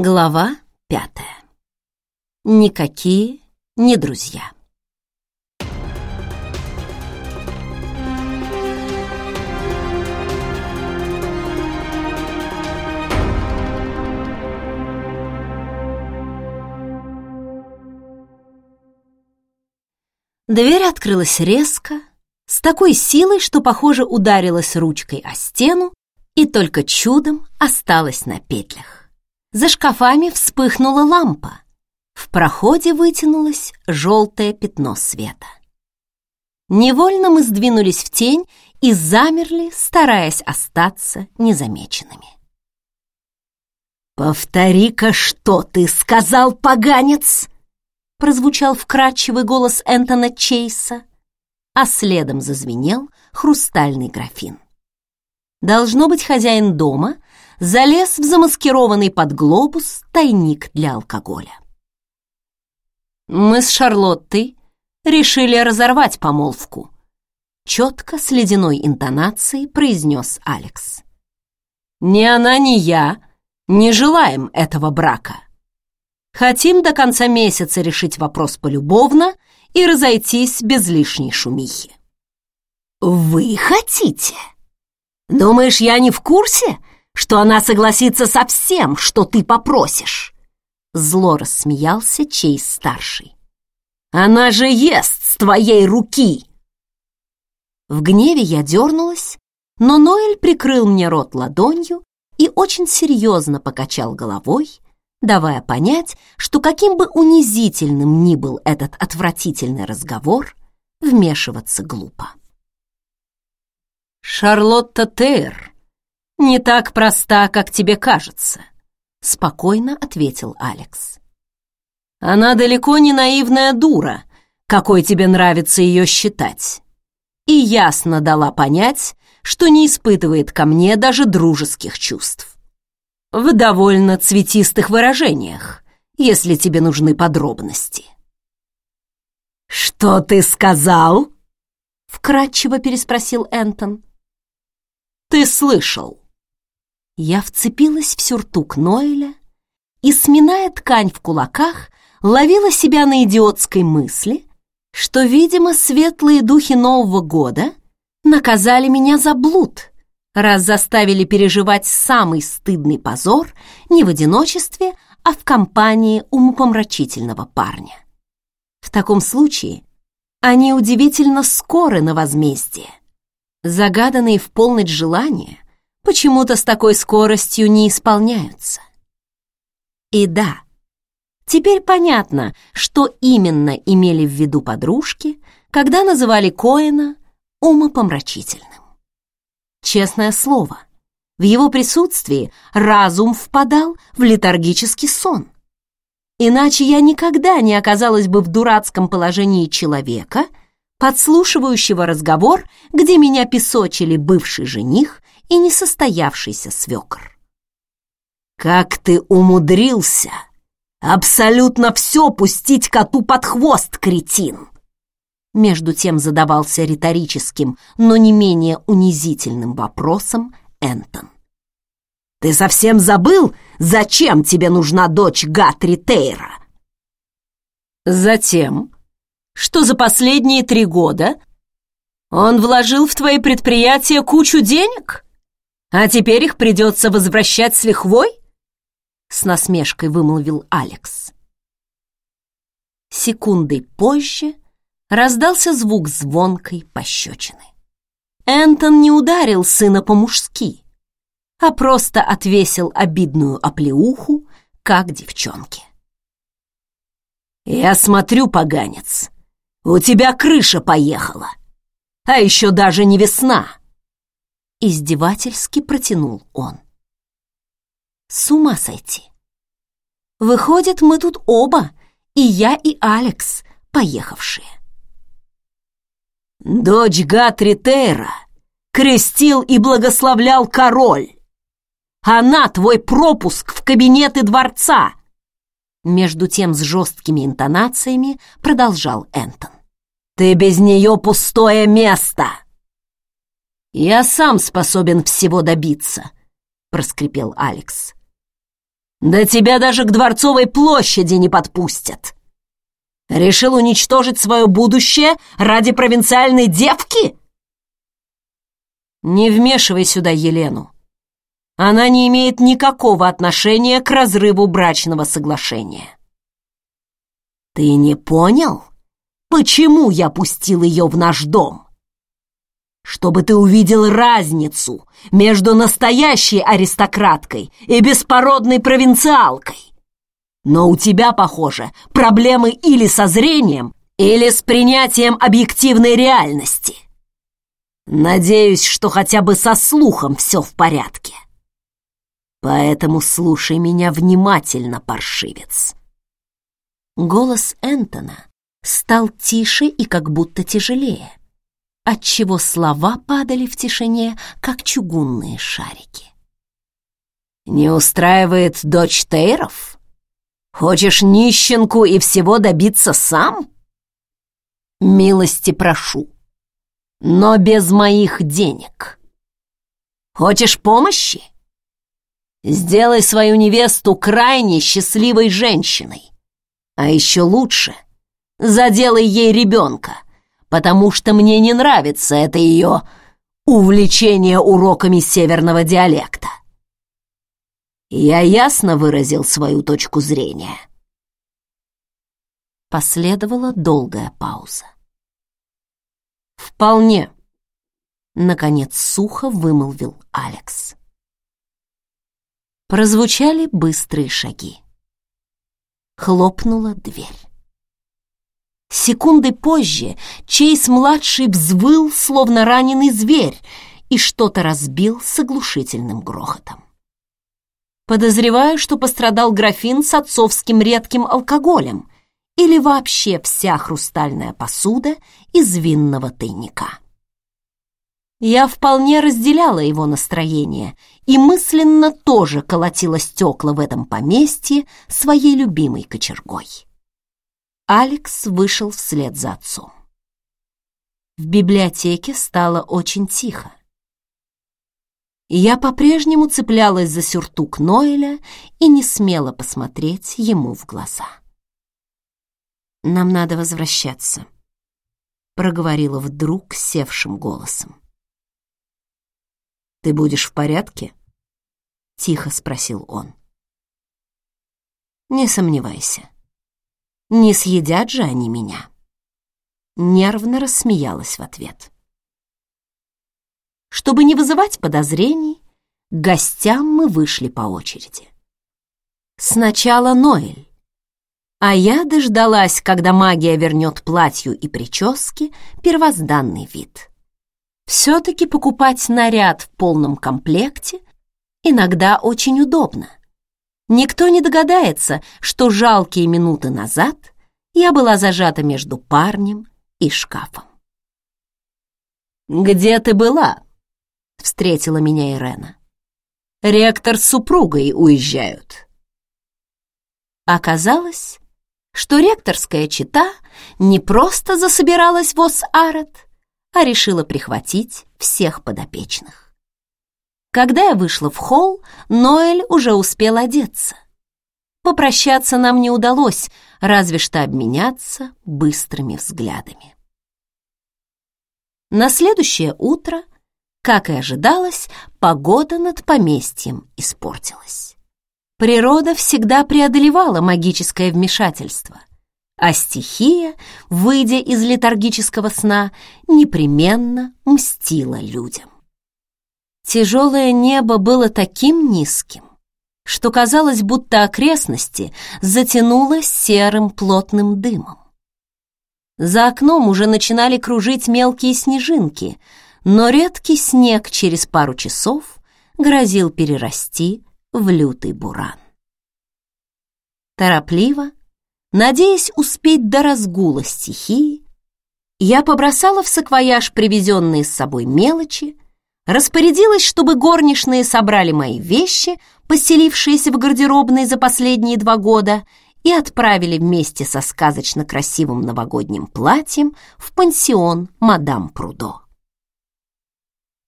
Глава пятая. Никакие не друзья. Дверь открылась резко, с такой силой, что, похоже, ударилась ручкой о стену и только чудом осталась на петлях. За шкафами вспыхнула лампа. В проходе вытянулось желтое пятно света. Невольно мы сдвинулись в тень и замерли, стараясь остаться незамеченными. «Повтори-ка, что ты сказал, поганец!» прозвучал вкрадчивый голос Энтона Чейса, а следом зазвенел хрустальный графин. Должно быть, хозяин дома залез в замаскированный под глобус тайник для алкоголя. Мы с Шарлоттой решили разорвать помолвку. Четко, с ледяной интонацией произнес Алекс. Ни она, ни я не желаем этого брака. Хотим до конца месяца решить вопрос полюбовно и разойтись без лишней шумихи. Вы хотите? Думаешь, я не в курсе, что она согласится со всем, что ты попросишь? Зло рассмеялся Чейз-старший. Она же ест с твоей руки! В гневе я дернулась, но Ноэль прикрыл мне рот ладонью и очень серьезно покачал головой, давая понять, что каким бы унизительным ни был этот отвратительный разговор, вмешиваться глупо. «Шарлотта Тейр не так проста, как тебе кажется», — спокойно ответил Алекс. «Она далеко не наивная дура, какой тебе нравится ее считать, и ясно дала понять, что не испытывает ко мне даже дружеских чувств в довольно цветистых выражениях, если тебе нужны подробности. «Что ты сказал?» — вкратчиво переспросил Энтон. «Ты слышал?» Я вцепилась в сюртук Ноэля и, сминая ткань в кулаках, ловила себя на идиотской мысли, что, видимо, светлые духи Нового года наказали меня за блуд — раз заставили переживать самый стыдный позор не в одиночестве, а в компании умопомрачительного парня. В таком случае они удивительно скоры на возмездие. Загаданные в полночь желания почему-то с такой скоростью не исполняются. И да, теперь понятно, что именно имели в виду подружки, когда называли Коэна умопомрачительным. Честное слово, в его присутствии разум впадал в летаргический сон. Иначе я никогда не оказалась бы в дурацком положении человека, подслушивающего разговор, где меня песочили бывший жених и несостоявшийся свекр. «Как ты умудрился абсолютно все пустить коту под хвост, кретин!» между тем задавался риторическим, но не менее унизительным вопросом Энтон. «Ты совсем забыл, зачем тебе нужна дочь Гатри Тейра?» «Затем, что за последние три года он вложил в твои предприятия кучу денег, а теперь их придется возвращать с лихвой?» С насмешкой вымолвил Алекс. Секундой позже раздался звук звонкой пощечины. Энтон не ударил сына по-мужски, а просто отвесил обидную оплеуху, как девчонке. «Я смотрю, поганец, у тебя крыша поехала, а еще даже не весна!» Издевательски протянул он. С ума сойти. Выходит, мы тут оба, и я, и Алекс, поехавшие. Дочь Гатритера крестил и благословлял король. Она твой пропуск в кабинеты дворца. Между тем с жесткими интонациями продолжал Энтон. Ты без нее пустое место. Я сам способен всего добиться, проскрипел Алекс. Да тебя даже к Дворцовой площади не подпустят. Решил уничтожить свое будущее ради провинциальной девки? Не вмешивай сюда Елену. Она не имеет никакого отношения к разрыву брачного соглашения. Ты не понял, почему я пустил ее в наш дом? Чтобы ты увидел разницу между настоящей аристократкой и беспородной провинциалкой. Но у тебя, похоже, проблемы или со зрением, или с принятием объективной реальности. Надеюсь, что хотя бы со слухом все в порядке. Поэтому слушай меня внимательно, паршивец. Голос Энтона стал тише и как будто тяжелее, отчего слова падали в тишине, как чугунные шарики. «Не устраивает дочь Тейров?» Хочешь нищенку и всего добиться сам? Милости прошу, но без моих денег. Хочешь помощи? Сделай свою невесту крайне счастливой женщиной. А еще лучше, заделай ей ребенка, потому что мне не нравится это ее увлечение уроками северного диалекта. Я ясно выразил свою точку зрения. Последовала долгая пауза. «Вполне», — наконец сухо вымолвил Алекс. Прозвучали быстрые шаги. Хлопнула дверь. Секунды позже Чейз-младший взвыл, словно раненый зверь, и что-то разбил с оглушительным грохотом. Подозреваю, что пострадал графин с отцовским редким алкоголем или вообще вся хрустальная посуда из винного тайника. Я вполне разделяла его настроение и мысленно тоже колотила стекла в этом поместье своей любимой кочергой. Алекс вышел вслед за отцом. В библиотеке стало очень тихо я по-прежнему цеплялась за сюртук Ноэля и не смела посмотреть ему в глаза. «Нам надо возвращаться», — проговорила вдруг севшим голосом. «Ты будешь в порядке?» — тихо спросил он. «Не сомневайся. Не съедят же они меня». Нервно рассмеялась в ответ. Чтобы не вызывать подозрений, к гостям мы вышли по очереди. Сначала Ноэль, а я дождалась, когда магия вернет платью и прическе первозданный вид. Все-таки покупать наряд в полном комплекте иногда очень удобно. Никто не догадается, что жалкие минуты назад я была зажата между парнем и шкафом. «Где ты была?» встретила меня Ирена. Ректор с супругой уезжают. Оказалось, что ректорская чита не просто засобиралась в Ос-Арет, а решила прихватить всех подопечных. Когда я вышла в холл, Ноэль уже успел одеться. Попрощаться нам не удалось, разве что обменяться быстрыми взглядами. На следующее утро как и ожидалось, погода над поместьем испортилась. Природа всегда преодолевала магическое вмешательство, а стихия, выйдя из летаргического сна, непременно мстила людям. Тяжелое небо было таким низким, что казалось, будто окрестности затянуло серым плотным дымом. За окном уже начинали кружить мелкие снежинки — но редкий снег через пару часов грозил перерасти в лютый буран. Торопливо, надеясь успеть до разгула стихии, я побросала в саквояж привезенные с собой мелочи, распорядилась, чтобы горничные собрали мои вещи, поселившиеся в гардеробной за последние два года, и отправили вместе со сказочно красивым новогодним платьем в пансион мадам Прудо.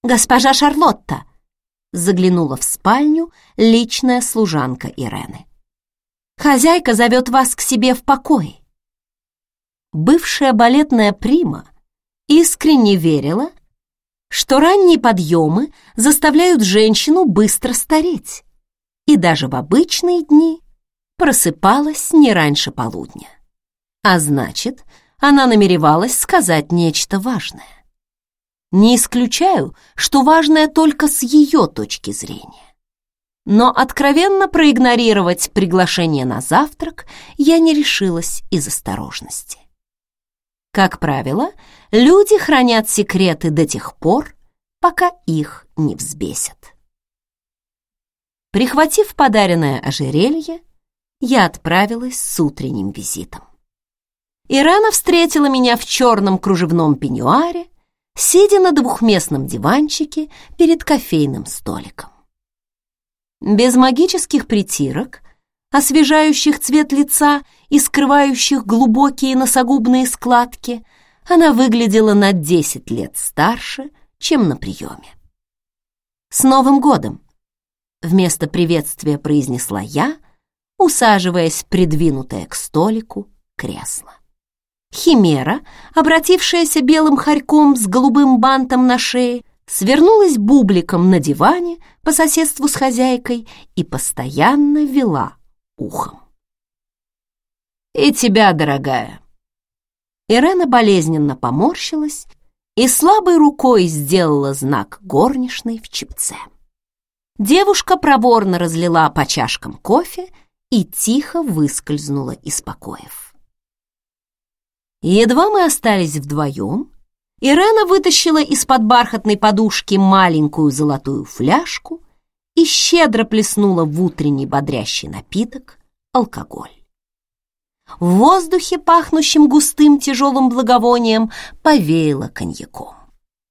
«Госпожа Шарлотта!» заглянула в спальню личная служанка Ирены. «Хозяйка зовет вас к себе в покой». Бывшая балетная прима искренне верила, что ранние подъемы заставляют женщину быстро стареть, и даже в обычные дни просыпалась не раньше полудня. А значит, она намеревалась сказать нечто важное. Не исключаю, что важное только с ее точки зрения. Но откровенно проигнорировать приглашение на завтрак я не решилась из осторожности. Как правило, люди хранят секреты до тех пор, пока их не взбесят. Прихватив подаренное ожерелье, я отправилась с утренним визитом. Ирана встретила меня в черном кружевном пеньюаре, сидя на двухместном диванчике перед кофейным столиком. Без магических притирок, освежающих цвет лица и скрывающих глубокие носогубные складки, она выглядела на 10 лет старше, чем на приеме. «С Новым годом!» Вместо приветствия произнесла я, усаживаясь придвинутое к столику кресло. Химера, обратившаяся белым хорьком с голубым бантом на шее, свернулась бубликом на диване по соседству с хозяйкой и постоянно вела ухом. «И тебя, дорогая!» Ирена болезненно поморщилась и слабой рукой сделала знак горничной в чипце. Девушка проворно разлила по чашкам кофе и тихо выскользнула из покоев. Едва мы остались вдвоем, Ирена вытащила из-под бархатной подушки маленькую золотую фляжку и щедро плеснула в утренний бодрящий напиток алкоголь. В воздухе, пахнущем густым тяжелым благовонием, повеяло коньяком.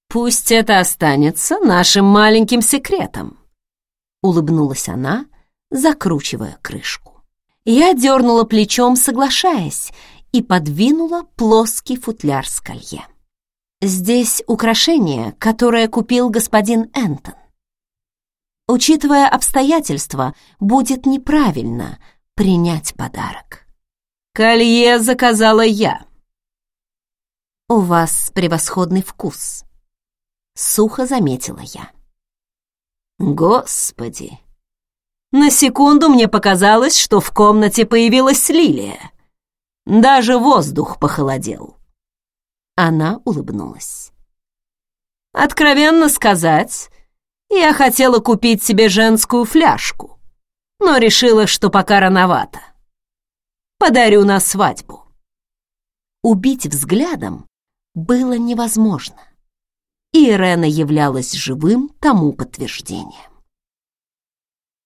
«Пусть это останется нашим маленьким секретом», — улыбнулась она, закручивая крышку. Я дернула плечом, соглашаясь, и подвинула плоский футляр с колье. Здесь украшение, которое купил господин Энтон. Учитывая обстоятельства, будет неправильно принять подарок. Колье заказала я. У вас превосходный вкус, сухо заметила я. Господи! На секунду мне показалось, что в комнате появилась лилия. Даже воздух похолодел. Она улыбнулась. Откровенно сказать, я хотела купить себе женскую фляжку, но решила, что пока рановато подарю на свадьбу. Убить взглядом было невозможно. И Ирена являлась живым тому подтверждением.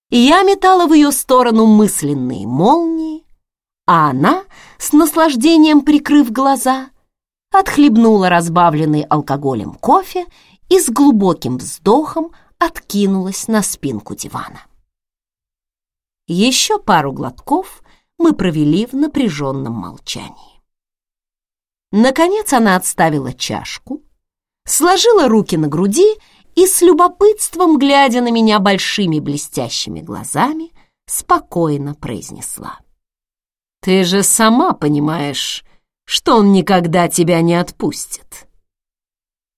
Я метала в ее сторону мысленные молнии, а она, с наслаждением прикрыв глаза, отхлебнула разбавленный алкоголем кофе и с глубоким вздохом откинулась на спинку дивана. Еще пару глотков, мы провели в напряженном молчании. Наконец она отставила чашку, сложила руки на груди и с любопытством, глядя на меня большими блестящими глазами, спокойно произнесла. «Ты же сама понимаешь, что он никогда тебя не отпустит.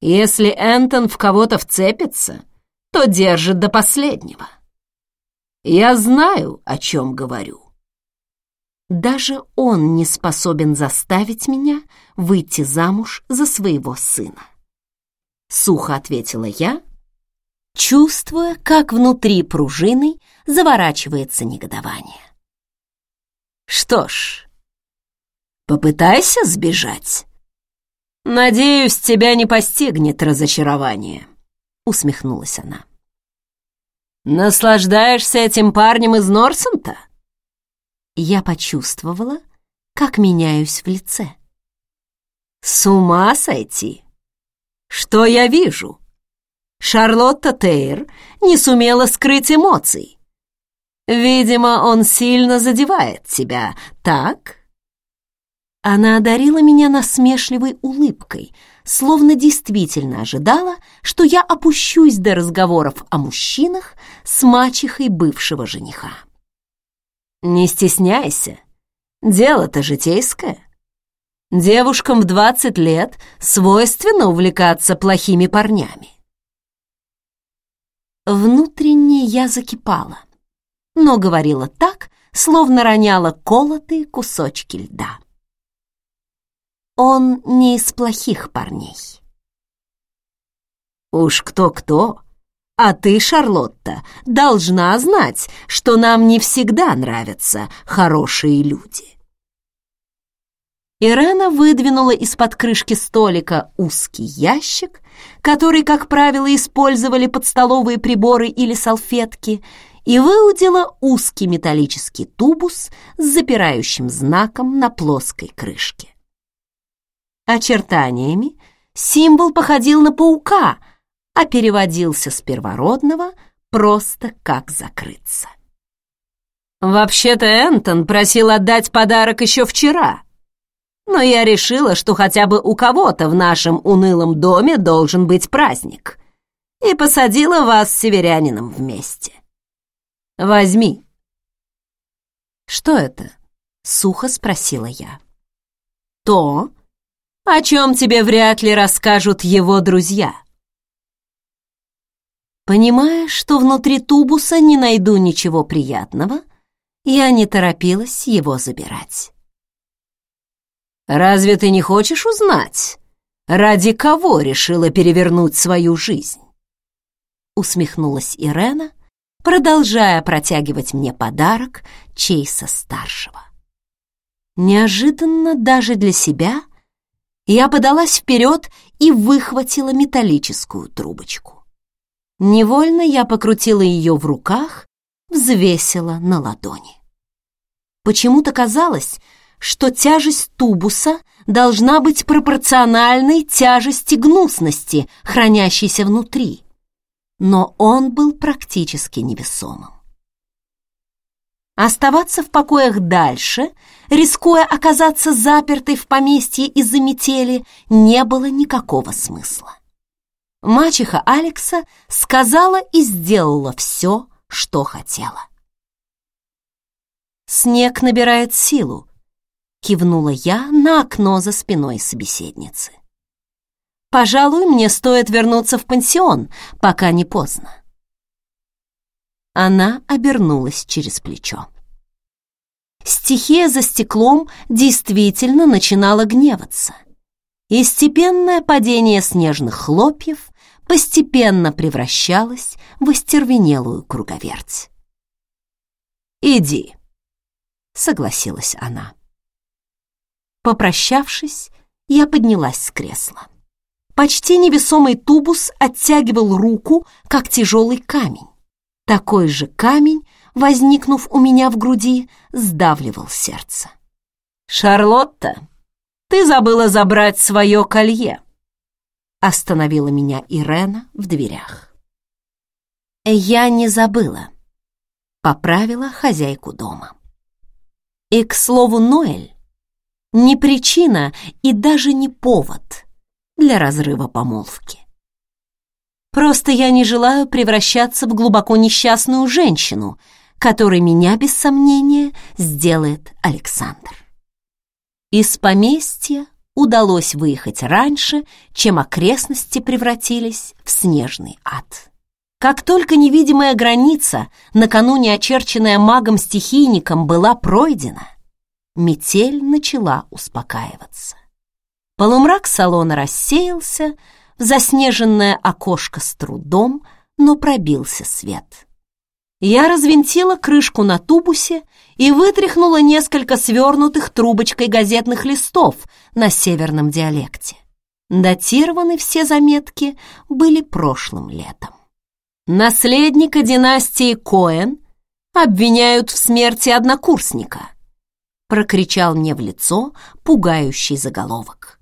Если Энтон в кого-то вцепится, то держит до последнего. Я знаю, о чем говорю. Даже он не способен заставить меня выйти замуж за своего сына. Сухо ответила я, чувствуя, как внутри пружины заворачивается негодование. Что ж, попытайся сбежать. Надеюсь, тебя не постигнет разочарование, усмехнулась она. Наслаждаешься этим парнем из Норсента? Я почувствовала, как меняюсь в лице. С ума сойти! Что я вижу? Шарлотта Тейр не сумела скрыть эмоций. Видимо, он сильно задевает тебя, так? Она одарила меня насмешливой улыбкой, словно действительно ожидала, что я опущусь до разговоров о мужчинах с мачехой бывшего жениха. «Не стесняйся, дело-то житейское. Девушкам в двадцать лет свойственно увлекаться плохими парнями. Внутренне я закипала, но говорила так, словно роняла колотые кусочки льда. Он не из плохих парней. Уж кто-кто, а ты, Шарлотта, должна знать, что нам не всегда нравятся хорошие люди. Ирена выдвинула из-под крышки столика узкий ящик, который, как правило, использовали под столовые приборы или салфетки, и выудила узкий металлический тубус с запирающим знаком на плоской крышке. Очертаниями символ походил на паука, а переводился с первородного просто как закрыться. «Вообще-то Энтон просил отдать подарок еще вчера», но я решила, что хотя бы у кого-то в нашем унылом доме должен быть праздник, и посадила вас с северянином вместе. Возьми». «Что это?» — сухо спросила я. «То, о чем тебе вряд ли расскажут его друзья». Понимая, что внутри тубуса не найду ничего приятного, я не торопилась его забирать. Разве ты не хочешь узнать, ради кого решила перевернуть свою жизнь?» Усмехнулась Ирена, продолжая протягивать мне подарок Чейса-старшего. Неожиданно даже для себя я подалась вперед и выхватила металлическую трубочку. Невольно я покрутила ее в руках, взвесила на ладони. Почему-то казалось, что тяжесть тубуса должна быть пропорциональной тяжести гнусности, хранящейся внутри. Но он был практически невесомым. Оставаться в покоях дальше, рискуя оказаться запертой в поместье из-за метели, не было никакого смысла. Мачеха Алекса сказала и сделала все, что хотела. Снег набирает силу, кивнула я на окно за спиной собеседницы. Пожалуй, мне стоит вернуться в пансион, пока не поздно. Она обернулась через плечо. Стихия за стеклом действительно начинала гневаться. И степенное падение снежных хлопьев постепенно превращалось в остервенелую круговерть. «Иди», — согласилась она. Попрощавшись, я поднялась с кресла. Почти невесомый тубус оттягивал руку, как тяжелый камень. Такой же камень, возникнув у меня в груди, сдавливал сердце. «Шарлотта, ты забыла забрать свое колье!» Остановила меня Ирена в дверях. «Я не забыла», — поправила хозяйку дома. И, к слову, Ноэль не причина и даже не повод для разрыва помолвки. Просто я не желаю превращаться в глубоко несчастную женщину, которой меня, без сомнения, сделает Александр. Из поместья удалось выехать раньше, чем окрестности превратились в снежный ад. Как только невидимая граница, накануне очерченная магом-стихийником, была пройдена, метель начала успокаиваться. Полумрак салона рассеялся, в заснеженное окошко с трудом, но пробился свет. Я развинтила крышку на тубусе и вытряхнула несколько свернутых трубочкой газетных листов на северном диалекте. Датированы все заметки были прошлым летом. Наследника династии Коэн обвиняют в смерти однокурсника прокричал мне в лицо пугающий заголовок.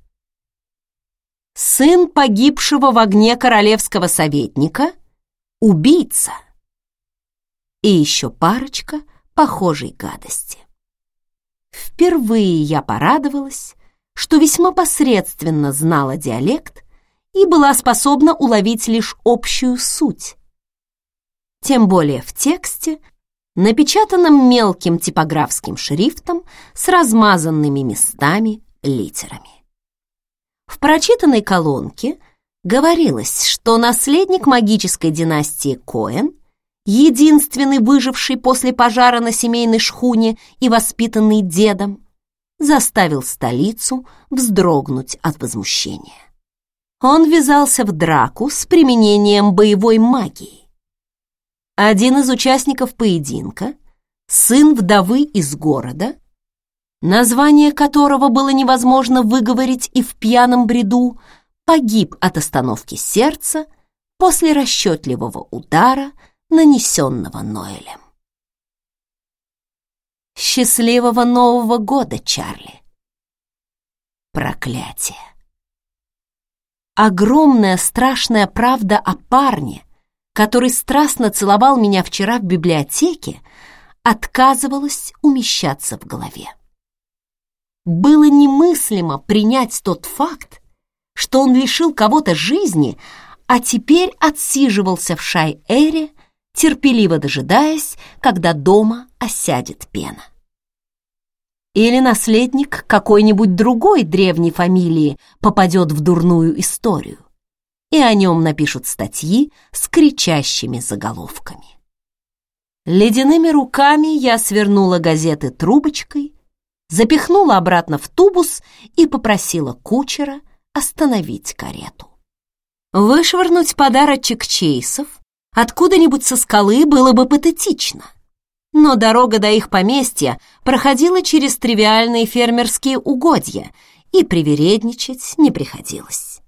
Сын погибшего в огне королевского советника — убийца. И еще парочка похожей гадости. Впервые я порадовалась, что весьма посредственно знала диалект и была способна уловить лишь общую суть. Тем более в тексте, напечатанном мелким типографским шрифтом с размазанными местами литерами. В прочитанной колонке говорилось, что наследник магической династии Коэн, единственный выживший после пожара на семейной шхуне и воспитанный дедом, заставил столицу вздрогнуть от возмущения. Он ввязался в драку с применением боевой магии. Один из участников поединка, сын вдовы из города, название которого было невозможно выговорить и в пьяном бреду, погиб от остановки сердца после расчетливого удара, нанесенного Ноэлем. Счастливого Нового года, Чарли! Проклятие! Огромная страшная правда о парне, который страстно целовал меня вчера в библиотеке, отказывалась умещаться в голове было немыслимо принять тот факт, что он лишил кого-то жизни, а теперь отсиживался в Шай-Эре, терпеливо дожидаясь, когда дома осядет пена. Или наследник какой-нибудь другой древней фамилии попадет в дурную историю, и о нем напишут статьи с кричащими заголовками. Ледяными руками я свернула газеты трубочкой, запихнула обратно в тубус и попросила кучера остановить карету. Вышвырнуть подарочек Чейсов откуда-нибудь со скалы было бы патетично, но дорога до их поместья проходила через тривиальные фермерские угодья, и привередничать не приходилось.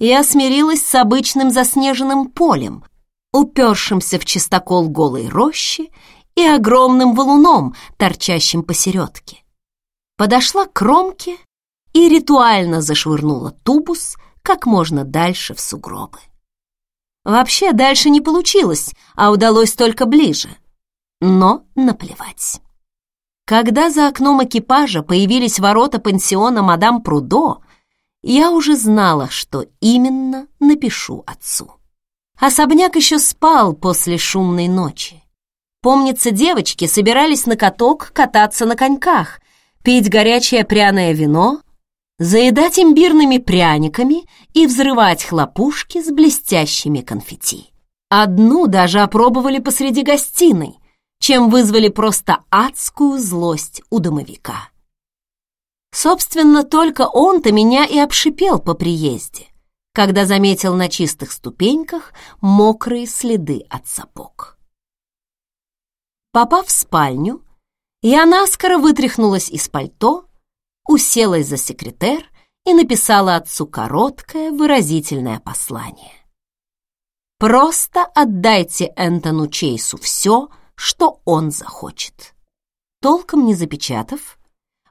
Я смирилась с обычным заснеженным полем, упершимся в чистокол голой рощи и огромным валуном, торчащим посередке подошла к кромке и ритуально зашвырнула тубус как можно дальше в сугробы. Вообще дальше не получилось, а удалось только ближе. Но наплевать. Когда за окном экипажа появились ворота пансиона мадам Прудо, я уже знала, что именно напишу отцу. Особняк еще спал после шумной ночи. Помнится, девочки собирались на каток кататься на коньках, пить горячее пряное вино, заедать имбирными пряниками и взрывать хлопушки с блестящими конфетти. Одну даже опробовали посреди гостиной, чем вызвали просто адскую злость у домовика. Собственно, только он-то меня и обшипел по приезде, когда заметил на чистых ступеньках мокрые следы от сапог. Попав в спальню, я наскоро вытряхнулась из пальто, уселась за секретер и написала отцу короткое выразительное послание. Просто отдайте Энтону Чейсу все, что он захочет. Толком не запечатав,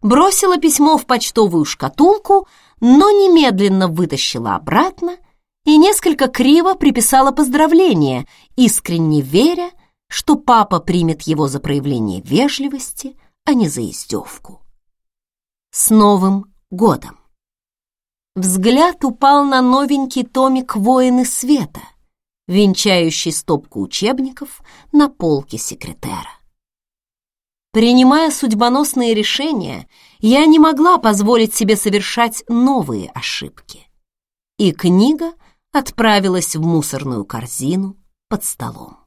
бросила письмо в почтовую шкатулку, но немедленно вытащила обратно и несколько криво приписала поздравление, искренне веря, что папа примет его за проявление вежливости, а не за издевку. С Новым годом! Взгляд упал на новенький томик «Воины света», венчающий стопку учебников на полке секретера. Принимая судьбоносные решения, я не могла позволить себе совершать новые ошибки. И книга отправилась в мусорную корзину под столом.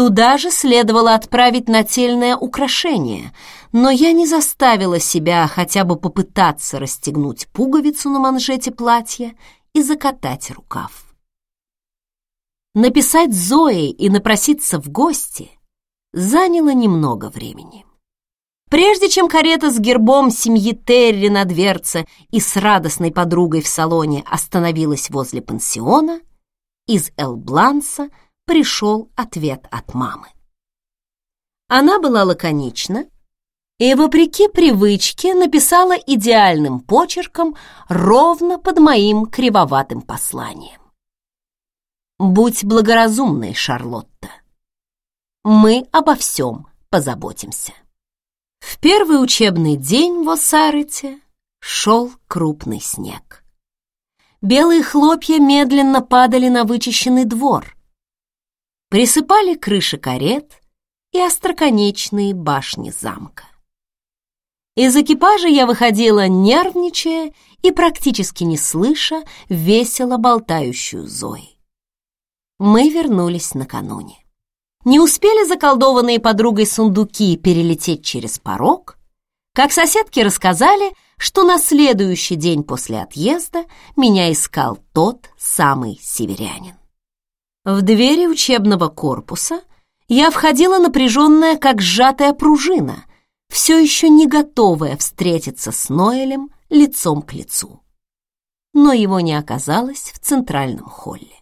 Туда же следовало отправить нательное украшение, но я не заставила себя хотя бы попытаться расстегнуть пуговицу на манжете платья и закатать рукав. Написать Зое и напроситься в гости заняло немного времени. Прежде чем карета с гербом семьи Терри на дверце и с радостной подругой в салоне остановилась возле пансиона, из Элбланса пришел ответ от мамы. Она была лаконична и, вопреки привычке, написала идеальным почерком ровно под моим кривоватым посланием. «Будь благоразумной, Шарлотта. Мы обо всем позаботимся». В первый учебный день в Осарете шел крупный снег. Белые хлопья медленно падали на вычищенный двор, присыпали крыши карет и остроконечные башни замка. Из экипажа я выходила, нервничая и практически не слыша весело болтающую Зои. Мы вернулись накануне. Не успели заколдованные подругой сундуки перелететь через порог, как соседки рассказали, что на следующий день после отъезда меня искал тот самый северянин. В двери учебного корпуса я входила напряженная, как сжатая пружина, все еще не готовая встретиться с Ноэлем лицом к лицу. Но его не оказалось в центральном холле.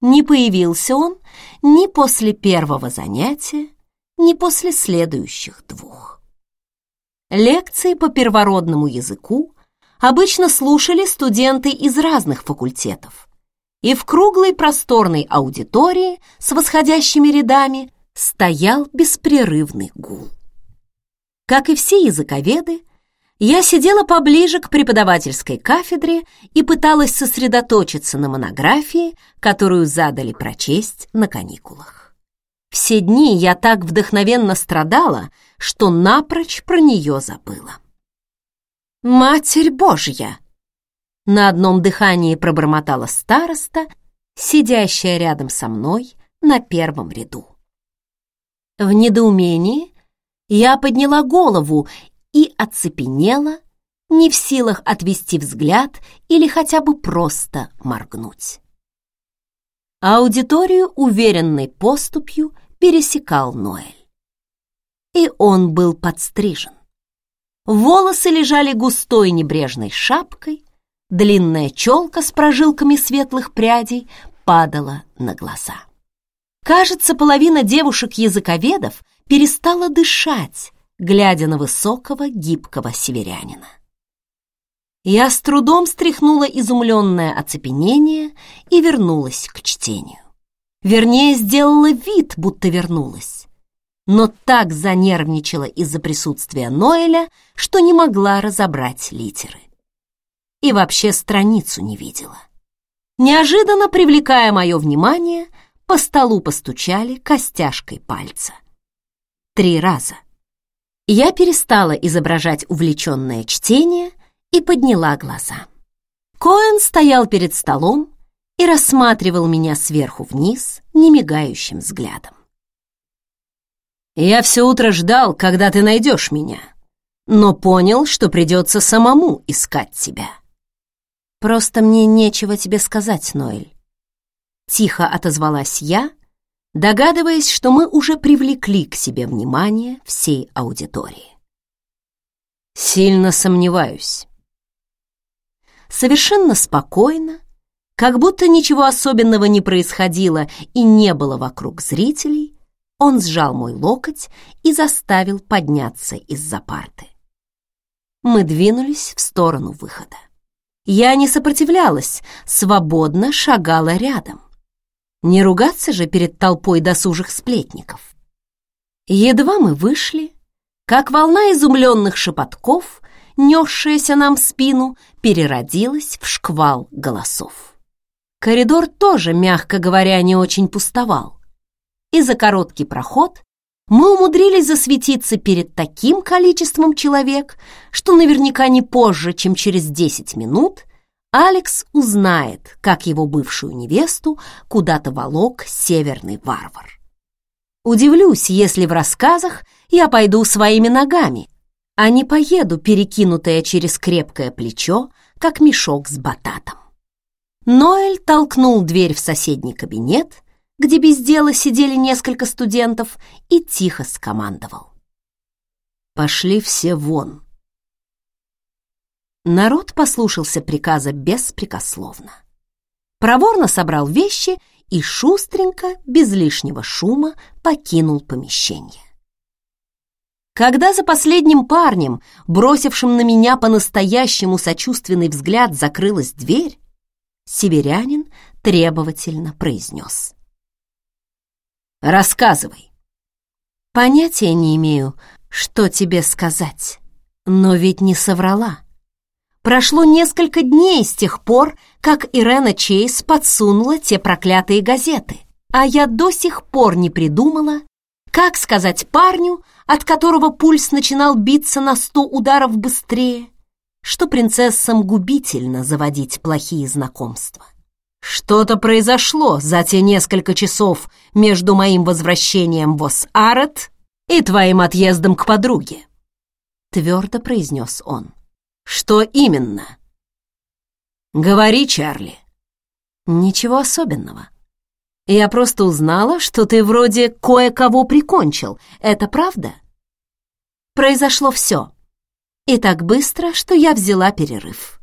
Не появился он ни после первого занятия, ни после следующих двух. Лекции по первородному языку обычно слушали студенты из разных факультетов, и в круглой просторной аудитории с восходящими рядами стоял беспрерывный гул. Как и все языковеды, я сидела поближе к преподавательской кафедре и пыталась сосредоточиться на монографии, которую задали прочесть на каникулах. Все дни я так вдохновенно страдала, что напрочь про нее забыла. «Матерь Божья!» На одном дыхании пробормотала староста, сидящая рядом со мной на первом ряду. В недоумении я подняла голову и оцепенела, не в силах отвести взгляд или хотя бы просто моргнуть. Аудиторию уверенной поступью пересекал Ноэль. И он был подстрижен. Волосы лежали густой небрежной шапкой, длинная челка с прожилками светлых прядей падала на глаза. Кажется, половина девушек-языковедов перестала дышать, глядя на высокого, гибкого северянина. Я с трудом стряхнула изумленное оцепенение и вернулась к чтению. Вернее, сделала вид, будто вернулась. Но так занервничала из-за присутствия Ноэля, что не могла разобрать литеры. И вообще страницу не видела. Неожиданно привлекая мое внимание, по столу постучали костяшкой пальца. Три раза — я перестала изображать увлеченное чтение и подняла глаза. Коэн стоял перед столом и рассматривал меня сверху вниз немигающим взглядом. «Я все утро ждал, когда ты найдешь меня, но понял, что придется самому искать тебя». «Просто мне нечего тебе сказать, Ноэль». Тихо отозвалась я, догадываясь, что мы уже привлекли к себе внимание всей аудитории. Сильно сомневаюсь. Совершенно спокойно, как будто ничего особенного не происходило и не было вокруг зрителей, он сжал мой локоть и заставил подняться из-за парты. Мы двинулись в сторону выхода. Я не сопротивлялась, свободно шагала рядом. Не ругаться же перед толпой досужих сплетников. Едва мы вышли, как волна изумленных шепотков, несшаяся нам в спину, переродилась в шквал голосов. Коридор тоже, мягко говоря, не очень пустовал. И за короткий проход мы умудрились засветиться перед таким количеством человек, что наверняка не позже, чем через 10 минут, Алекс узнает, как его бывшую невесту куда-то волок северный варвар. Удивлюсь, если в рассказах я пойду своими ногами, а не поеду, перекинутая через крепкое плечо, как мешок с бататом. Ноэль толкнул дверь в соседний кабинет, где без дела сидели несколько студентов, и тихо скомандовал. «Пошли все вон!» Народ послушался приказа беспрекословно. Проворно собрал вещи и шустренько, без лишнего шума, покинул помещение. Когда за последним парнем, бросившим на меня по-настоящему сочувственный взгляд, закрылась дверь, северянин требовательно произнес. «Рассказывай». «Понятия не имею, что тебе сказать, но ведь не соврала». Прошло несколько дней с тех пор, как Ирена Чейз подсунула те проклятые газеты, а я до сих пор не придумала, как сказать парню, от которого пульс начинал биться на сто ударов быстрее, что принцессам губительно заводить плохие знакомства. Что-то произошло за те несколько часов между моим возвращением в Ос-Арет и твоим отъездом к подруге, твердо произнес он. Что именно? Говори, Чарли. Ничего особенного. Я просто узнала, что ты вроде кое-кого прикончил. Это правда? Произошло все. И так быстро, что я взяла перерыв.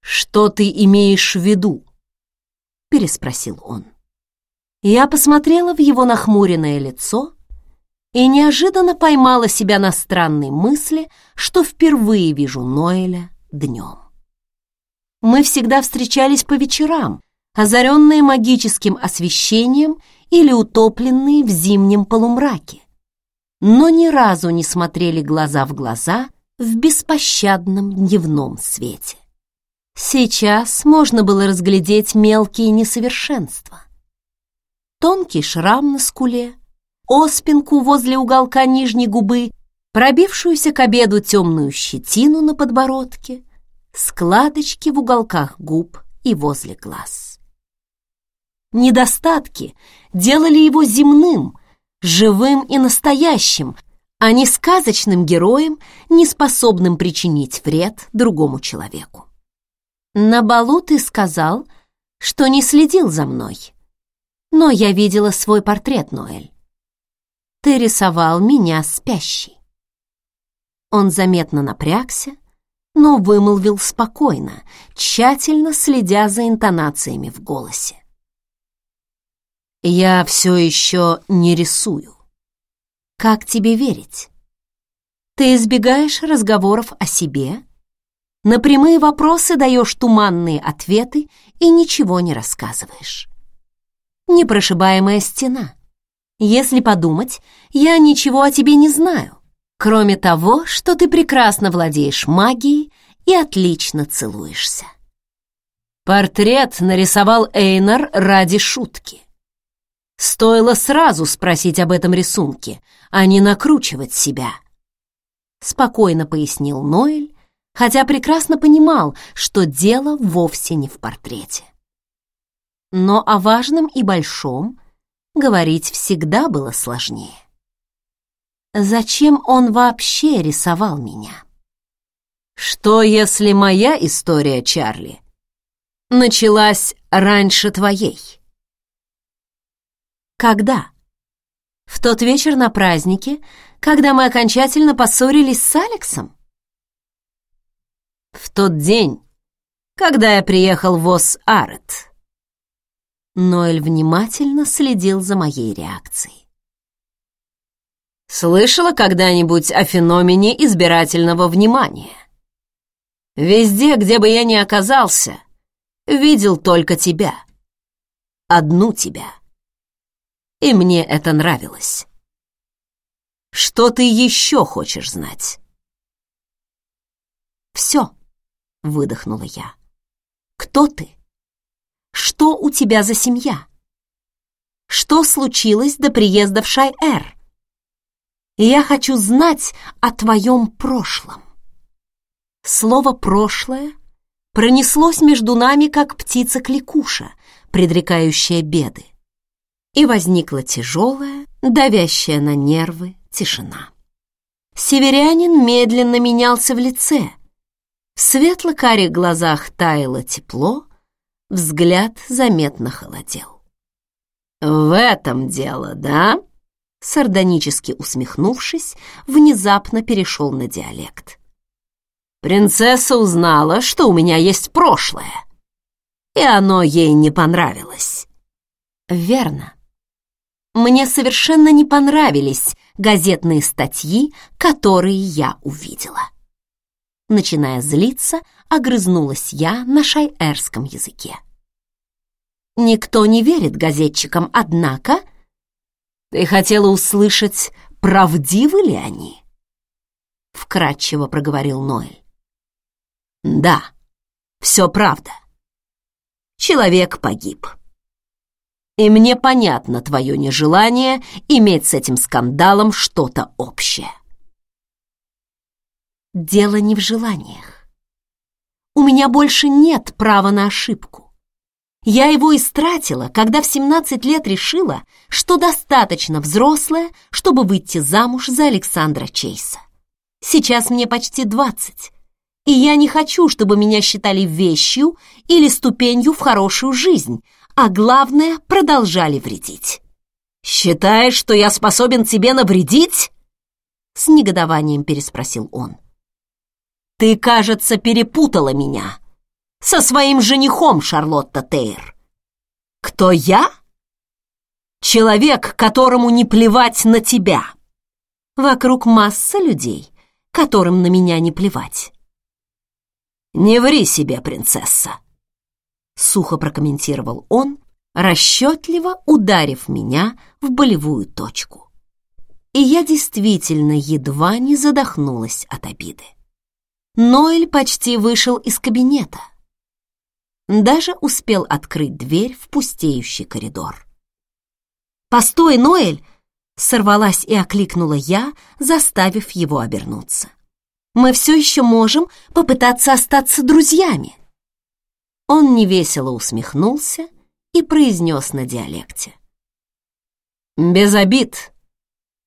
Что ты имеешь в виду? Переспросил он. Я посмотрела в его нахмуренное лицо и неожиданно поймала себя на странной мысли, что впервые вижу Ноэля днем. Мы всегда встречались по вечерам, озаренные магическим освещением или утопленные в зимнем полумраке, но ни разу не смотрели глаза в глаза в беспощадном дневном свете. Сейчас можно было разглядеть мелкие несовершенства. Тонкий шрам на скуле, оспинку возле уголка нижней губы, пробившуюся к обеду темную щетину на подбородке, складочки в уголках губ и возле глаз. Недостатки делали его земным, живым и настоящим, а не сказочным героем, не способным причинить вред другому человеку. На балу ты сказал, что не следил за мной. Но я видела свой портрет, Ноэль. Ты рисовал меня спящей. Он заметно напрягся, но вымолвил спокойно, тщательно следя за интонациями в голосе. Я все еще не рисую. Как тебе верить? Ты избегаешь разговоров о себе на прямые вопросы даешь туманные ответы и ничего не рассказываешь. Непрошибаемая стена. Если подумать, я ничего о тебе не знаю, кроме того, что ты прекрасно владеешь магией и отлично целуешься. Портрет нарисовал Эйнар ради шутки. Стоило сразу спросить об этом рисунке, а не накручивать себя. Спокойно пояснил Ноэль, хотя прекрасно понимал, что дело вовсе не в портрете. Но о важном и большом говорить всегда было сложнее. Зачем он вообще рисовал меня? Что, если моя история, Чарли, началась раньше твоей? Когда? В тот вечер на празднике, когда мы окончательно поссорились с Алексом? В тот день, когда я приехал в Ос-Арет. Ноэль внимательно следил за моей реакцией. Слышала когда-нибудь о феномене избирательного внимания? Везде, где бы я ни оказался, видел только тебя. Одну тебя. И мне это нравилось. Что ты еще хочешь знать? Все выдохнула я. Кто ты? Что у тебя за семья? Что случилось до приезда в Шай-Эр? Я хочу знать о твоем прошлом. Слово «прошлое» пронеслось между нами, как птица-кликуша, предрекающая беды. И возникла тяжелая, давящая на нервы тишина. Северянин медленно менялся в лице — в светло-карих глазах таяло тепло, взгляд заметно холодел. «В этом дело, да?» Сардонически усмехнувшись, внезапно перешел на диалект. «Принцесса узнала, что у меня есть прошлое, и оно ей не понравилось». «Верно. Мне совершенно не понравились газетные статьи, которые я увидела». Начиная злиться, огрызнулась я на шайерском языке. Никто не верит газетчикам, однако... Ты хотела услышать, правдивы ли они? Вкратчиво проговорил Ноэль. Да, все правда. Человек погиб. И мне понятно твое нежелание иметь с этим скандалом что-то общее. Дело не в желаниях. У меня больше нет права на ошибку. Я его истратила, когда в 17 лет решила, что достаточно взрослая, чтобы выйти замуж за Александра Чейса. Сейчас мне почти 20, и я не хочу, чтобы меня считали вещью или ступенью в хорошую жизнь, а главное, продолжали вредить. «Считаешь, что я способен тебе навредить?» С негодованием переспросил он. «Ты, кажется, перепутала меня со своим женихом, Шарлотта Тейр. Кто я? Человек, которому не плевать на тебя. Вокруг масса людей, которым на меня не плевать. Не ври себе, принцесса, сухо прокомментировал он, расчетливо ударив меня в болевую точку. И я действительно едва не задохнулась от обиды. Ноэль почти вышел из кабинета даже успел открыть дверь в пустеющий коридор. «Постой, Ноэль!» — сорвалась и окликнула я, заставив его обернуться. «Мы все еще можем попытаться остаться друзьями!» Он невесело усмехнулся и произнес на диалекте. «Без обид,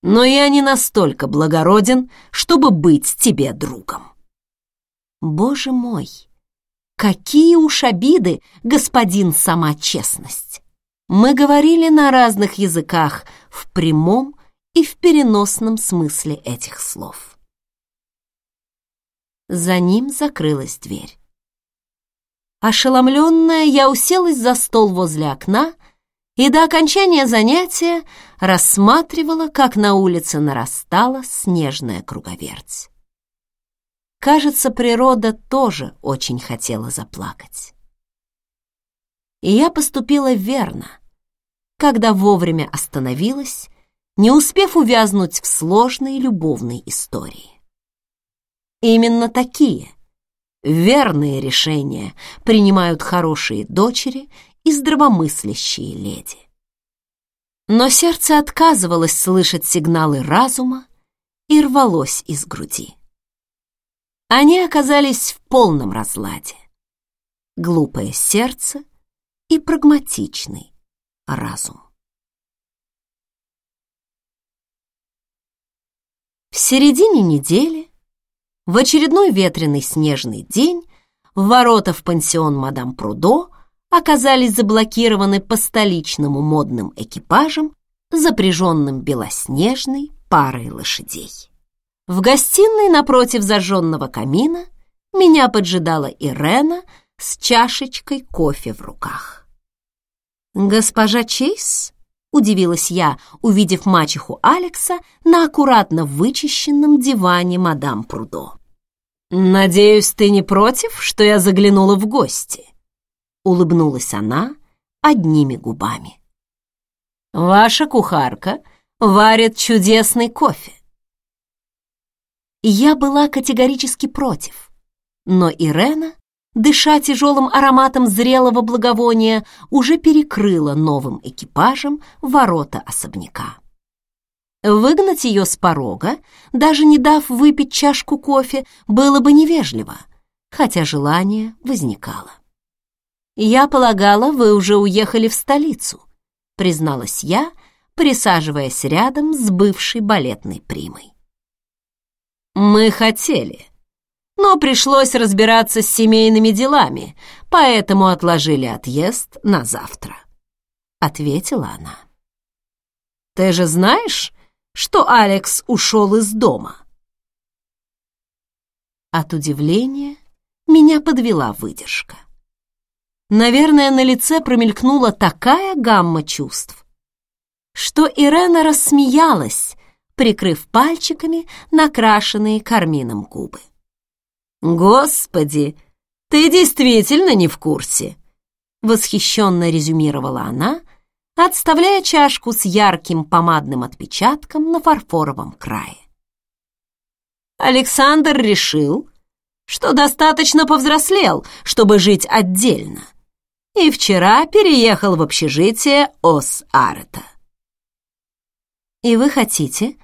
но я не настолько благороден, чтобы быть тебе другом». «Боже мой!» Какие уж обиды, господин сама честность. Мы говорили на разных языках, в прямом и в переносном смысле этих слов. За ним закрылась дверь. Ошеломленная, я уселась за стол возле окна и до окончания занятия рассматривала, как на улице нарастала снежная круговерть. Кажется, природа тоже очень хотела заплакать. И я поступила верно, когда вовремя остановилась, не успев увязнуть в сложной любовной истории. Именно такие верные решения принимают хорошие дочери и здравомыслящие леди. Но сердце отказывалось слышать сигналы разума и рвалось из груди. Они оказались в полном разладе. Глупое сердце и прагматичный разум. В середине недели, в очередной ветреный снежный день, ворота в пансион мадам Прудо оказались заблокированы по столичному модным экипажам, запряженным белоснежной парой лошадей. В гостиной напротив зажженного камина меня поджидала Ирена с чашечкой кофе в руках. «Госпожа Чейз?» — удивилась я, увидев мачеху Алекса на аккуратно вычищенном диване мадам Прудо. «Надеюсь, ты не против, что я заглянула в гости?» — улыбнулась она одними губами. «Ваша кухарка варит чудесный кофе я была категорически против. Но Ирена, дыша тяжелым ароматом зрелого благовония, уже перекрыла новым экипажем ворота особняка. Выгнать ее с порога, даже не дав выпить чашку кофе, было бы невежливо, хотя желание возникало. «Я полагала, вы уже уехали в столицу», призналась я, присаживаясь рядом с бывшей балетной примой. Мы хотели, но пришлось разбираться с семейными делами, поэтому отложили отъезд на завтра, ответила она. Ты же знаешь, что Алекс ушел из дома? От удивления меня подвела выдержка. Наверное, на лице промелькнула такая гамма чувств, что Ирена рассмеялась, прикрыв пальчиками накрашенные кармином губы. «Господи, ты действительно не в курсе!» Восхищенно резюмировала она, отставляя чашку с ярким помадным отпечатком на фарфоровом крае. Александр решил, что достаточно повзрослел, чтобы жить отдельно, и вчера переехал в общежитие Ос-Арета. «И вы хотите,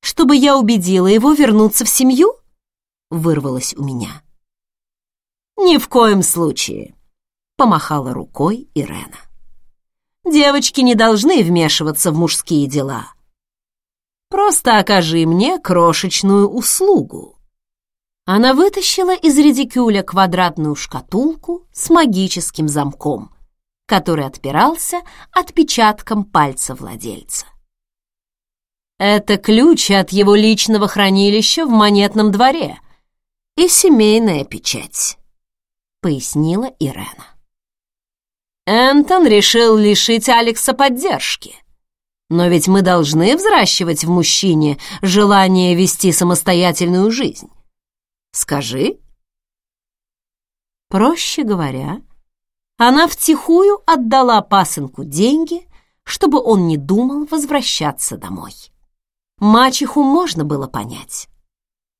чтобы я убедила его вернуться в семью?» — вырвалось у меня. «Ни в коем случае», — помахала рукой Ирена. «Девочки не должны вмешиваться в мужские дела. Просто окажи мне крошечную услугу». Она вытащила из редикюля квадратную шкатулку с магическим замком, который отпирался отпечатком пальца владельца. Это ключ от его личного хранилища в монетном дворе и семейная печать, пояснила Ирена. Энтон решил лишить Алекса поддержки. Но ведь мы должны взращивать в мужчине желание вести самостоятельную жизнь. Скажи. Проще говоря, она втихую отдала пасынку деньги, чтобы он не думал возвращаться домой. Мачеху можно было понять.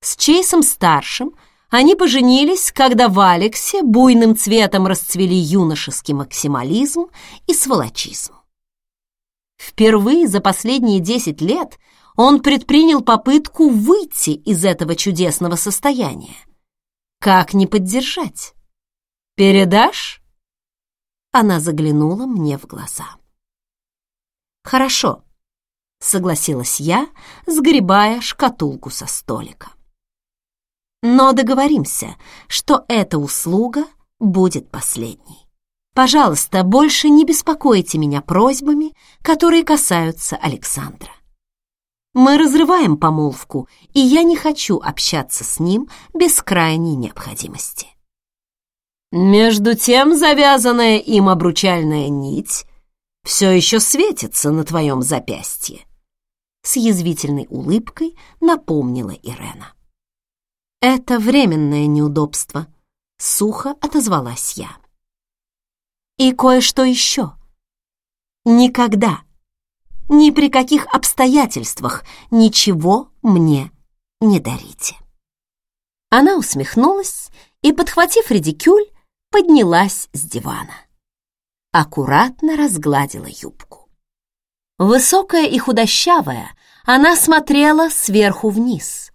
С Чейсом-старшим они поженились, когда в Алексе буйным цветом расцвели юношеский максимализм и сволочизм. Впервые за последние десять лет он предпринял попытку выйти из этого чудесного состояния. Как не поддержать? Передашь? Она заглянула мне в глаза. Хорошо, согласилась я, сгребая шкатулку со столика. Но договоримся, что эта услуга будет последней. Пожалуйста, больше не беспокойте меня просьбами, которые касаются Александра. Мы разрываем помолвку, и я не хочу общаться с ним без крайней необходимости. Между тем завязанная им обручальная нить все еще светится на твоем запястье. С язвительной улыбкой напомнила Ирена. Это временное неудобство, сухо отозвалась я. И кое-что еще. Никогда ни при каких обстоятельствах ничего мне не дарите. Она усмехнулась и, подхватив редикюль, поднялась с дивана. Аккуратно разгладила юбку. Высокая и худощавая, она смотрела сверху вниз.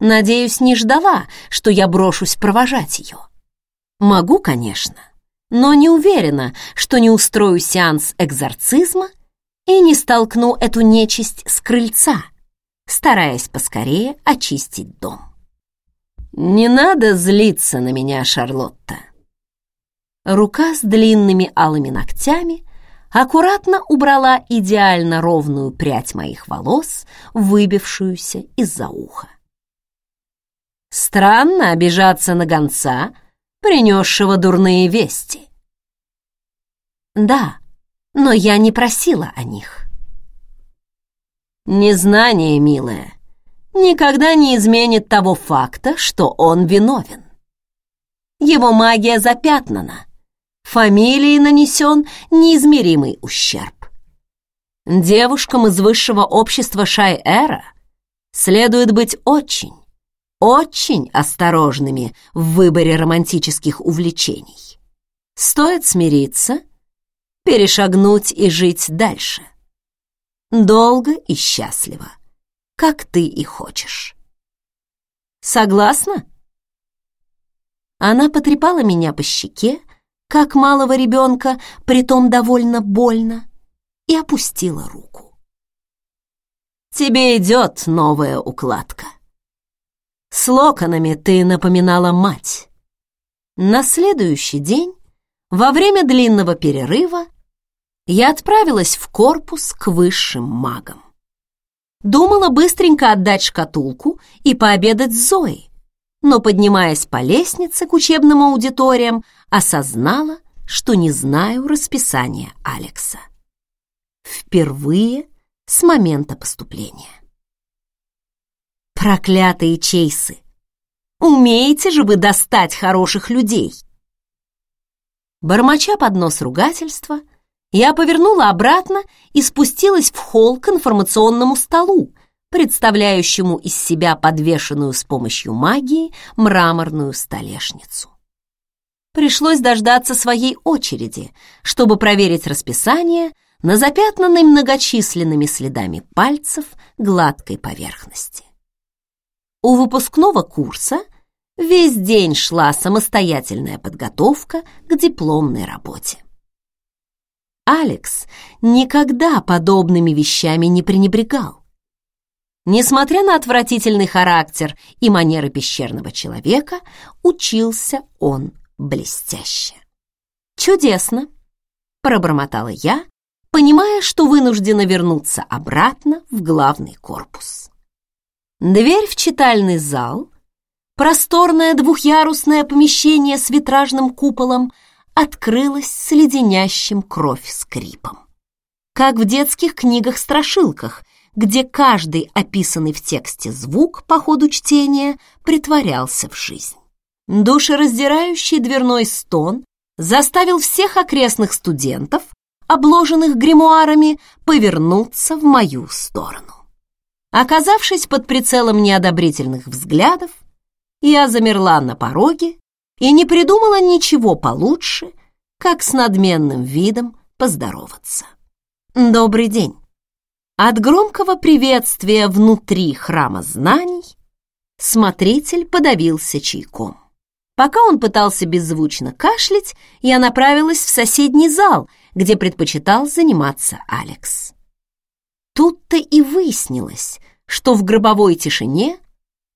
Надеюсь, не ждала, что я брошусь провожать ее. Могу, конечно, но не уверена, что не устрою сеанс экзорцизма и не столкну эту нечисть с крыльца, стараясь поскорее очистить дом. «Не надо злиться на меня, Шарлотта!» Рука с длинными алыми ногтями аккуратно убрала идеально ровную прядь моих волос, выбившуюся из-за уха. Странно обижаться на гонца, принесшего дурные вести. Да, но я не просила о них. Незнание, милая, никогда не изменит того факта, что он виновен. Его магия запятнана, фамилии нанесен неизмеримый ущерб. Девушкам из высшего общества Шай-Эра следует быть очень, очень осторожными в выборе романтических увлечений. Стоит смириться перешагнуть и жить дальше. Долго и счастливо, как ты и хочешь. Согласна? Она потрепала меня по щеке, как малого ребенка, притом довольно больно, и опустила руку. Тебе идет новая укладка. С локонами ты напоминала мать. На следующий день во время длинного перерыва я отправилась в корпус к высшим магам. Думала быстренько отдать шкатулку и пообедать с Зоей, но, поднимаясь по лестнице к учебным аудиториям, осознала, что не знаю расписания Алекса. Впервые с момента поступления. Проклятые Чейсы! Умеете же вы достать хороших людей! Бормоча под нос ругательства, я повернула обратно и спустилась в холл к информационному столу, представляющему из себя подвешенную с помощью магии мраморную столешницу. Пришлось дождаться своей очереди, чтобы проверить расписание на запятнанной многочисленными следами пальцев гладкой поверхности. У выпускного курса весь день шла самостоятельная подготовка к дипломной работе. Алекс никогда подобными вещами не пренебрегал. Несмотря на отвратительный характер и манеры пещерного человека, учился он блестяще. «Чудесно!» — пробормотала я, понимая, что вынуждена вернуться обратно в главный корпус. Дверь в читальный зал, просторное двухъярусное помещение с витражным куполом, открылась с леденящим кровь скрипом. Как в детских книгах-страшилках, где каждый описанный в тексте звук по ходу чтения притворялся в жизнь. Душераздирающий дверной стон заставил всех окрестных студентов, обложенных гримуарами, повернуться в мою сторону. Оказавшись под прицелом неодобрительных взглядов, я замерла на пороге и не придумала ничего получше, как с надменным видом поздороваться. «Добрый день!» От громкого приветствия внутри храма знаний смотритель подавился чайком. Пока он пытался беззвучно кашлять, я направилась в соседний зал, где предпочитал заниматься Алекс. Тут-то и выяснилось, что в гробовой тишине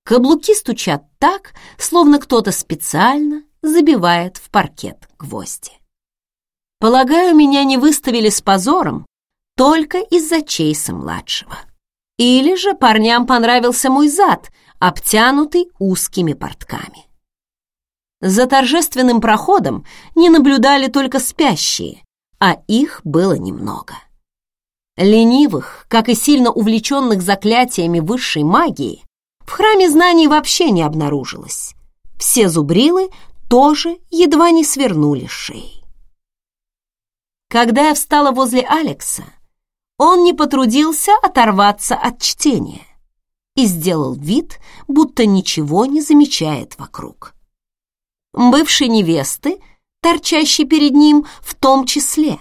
Каблуки стучат так, словно кто-то специально забивает в паркет гвозди. Полагаю, меня не выставили с позором только из-за Чейса-младшего. Или же парням понравился мой зад, обтянутый узкими портками. За торжественным проходом не наблюдали только спящие, а их было немного. Ленивых, как и сильно увлеченных заклятиями высшей магии, в храме знаний вообще не обнаружилось. Все зубрилы тоже едва не свернули шеи. Когда я встала возле Алекса, он не потрудился оторваться от чтения и сделал вид, будто ничего не замечает вокруг. Бывшей невесты, торчащей перед ним, в том числе.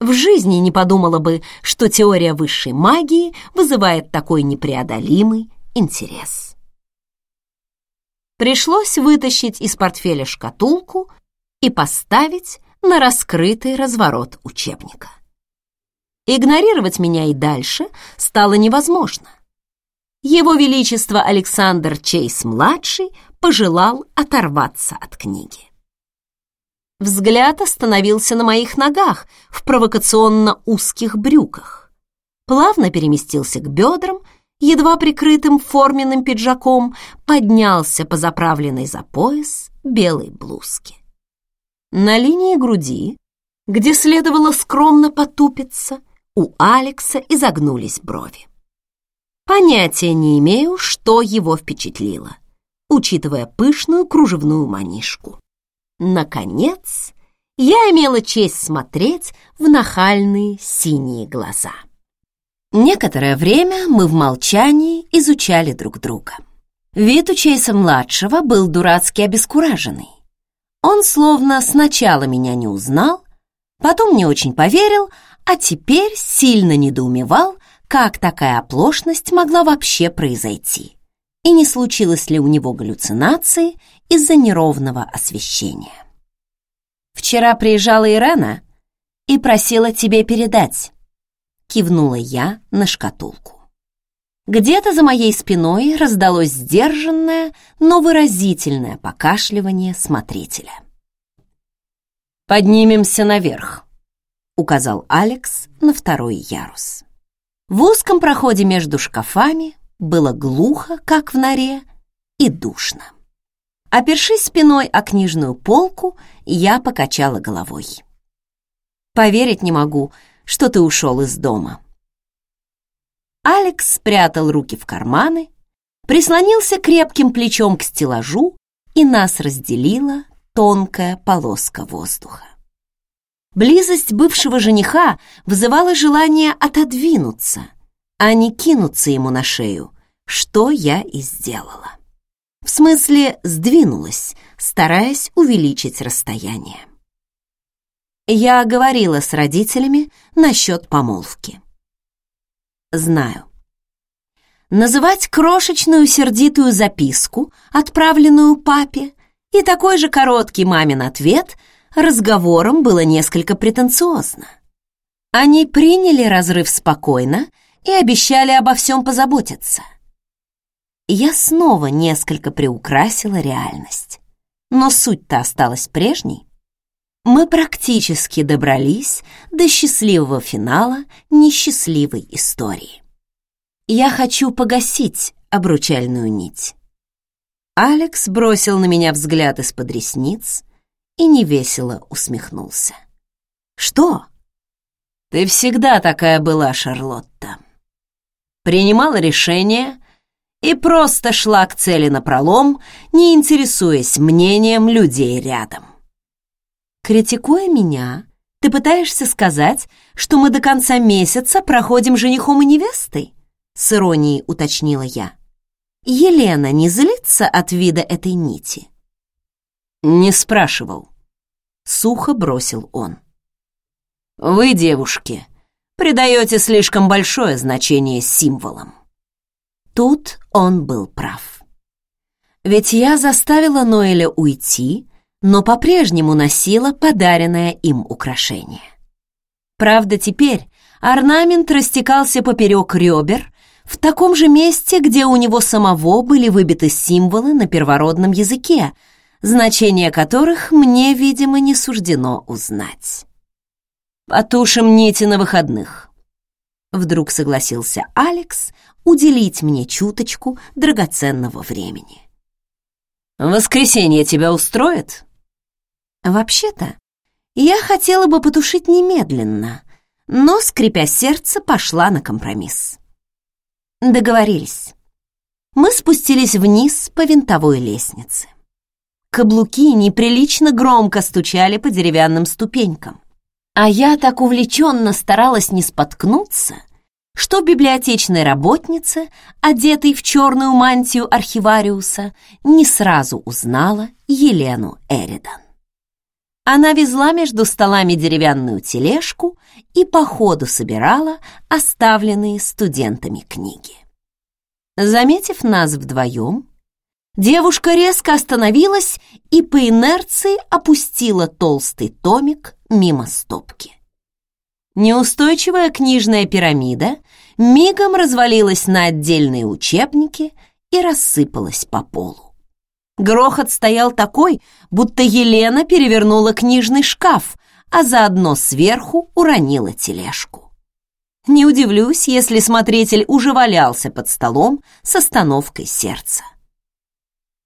В жизни не подумала бы, что теория высшей магии вызывает такой непреодолимый интерес. Пришлось вытащить из портфеля шкатулку и поставить на раскрытый разворот учебника. Игнорировать меня и дальше стало невозможно. Его Величество Александр Чейз-младший пожелал оторваться от книги. Взгляд остановился на моих ногах в провокационно узких брюках, плавно переместился к бедрам едва прикрытым форменным пиджаком, поднялся по заправленной за пояс белой блузке. На линии груди, где следовало скромно потупиться, у Алекса изогнулись брови. Понятия не имею, что его впечатлило, учитывая пышную кружевную манишку. Наконец, я имела честь смотреть в нахальные синие глаза. Некоторое время мы в молчании изучали друг друга. Вид у Чейса-младшего был дурацки обескураженный. Он словно сначала меня не узнал, потом не очень поверил, а теперь сильно недоумевал, как такая оплошность могла вообще произойти, и не случилось ли у него галлюцинации из-за неровного освещения. «Вчера приезжала Ирена и просила тебе передать», кивнула я на шкатулку. Где-то за моей спиной раздалось сдержанное, но выразительное покашливание смотрителя. «Поднимемся наверх», — указал Алекс на второй ярус. В узком проходе между шкафами было глухо, как в норе, и душно. Опершись спиной о книжную полку, я покачала головой. Поверить не могу, что ты ушел из дома». Алекс спрятал руки в карманы, прислонился крепким плечом к стеллажу, и нас разделила тонкая полоска воздуха. Близость бывшего жениха вызывала желание отодвинуться, а не кинуться ему на шею, что я и сделала. В смысле, сдвинулась, стараясь увеличить расстояние. Я говорила с родителями насчет помолвки. Знаю. Называть крошечную сердитую записку, отправленную папе, и такой же короткий мамин ответ разговором было несколько претенциозно. Они приняли разрыв спокойно и обещали обо всем позаботиться. Я снова несколько приукрасила реальность, но суть-то осталась прежней. Мы практически добрались до счастливого финала несчастливой истории. Я хочу погасить обручальную нить. Алекс бросил на меня взгляд из-под ресниц и невесело усмехнулся. «Что?» «Ты всегда такая была, Шарлотта. Принимала решения и просто шла к цели напролом, не интересуясь мнением людей рядом. Критикуя меня, ты пытаешься сказать, что мы до конца месяца проходим женихом и невестой?» С иронией уточнила я. Елена не злится от вида этой нити? Не спрашивал. Сухо бросил он. Вы, девушки, придаете слишком большое значение символам. Тут он был прав. Ведь я заставила Ноэля уйти, но по-прежнему носила подаренное им украшение. Правда, теперь орнамент растекался поперек ребер, в таком же месте, где у него самого были выбиты символы на первородном языке, значение которых мне, видимо, не суждено узнать. «Потушим нити на выходных», — вдруг согласился Алекс уделить мне чуточку драгоценного времени. «Воскресенье тебя устроит?» «Вообще-то, я хотела бы потушить немедленно», но, скрипя сердце, пошла на компромисс. Договорились. Мы спустились вниз по винтовой лестнице. Каблуки неприлично громко стучали по деревянным ступенькам. А я так увлеченно старалась не споткнуться, что библиотечная работница, одетой в черную мантию архивариуса, не сразу узнала Елену Эридан. Она везла между столами деревянную тележку и по ходу собирала оставленные студентами книги. Заметив нас вдвоем, девушка резко остановилась и по инерции опустила толстый томик мимо стопки. Неустойчивая книжная пирамида мигом развалилась на отдельные учебники и рассыпалась по полу. Грохот стоял такой, будто Елена перевернула книжный шкаф, а заодно сверху уронила тележку. Не удивлюсь, если смотритель уже валялся под столом с остановкой сердца.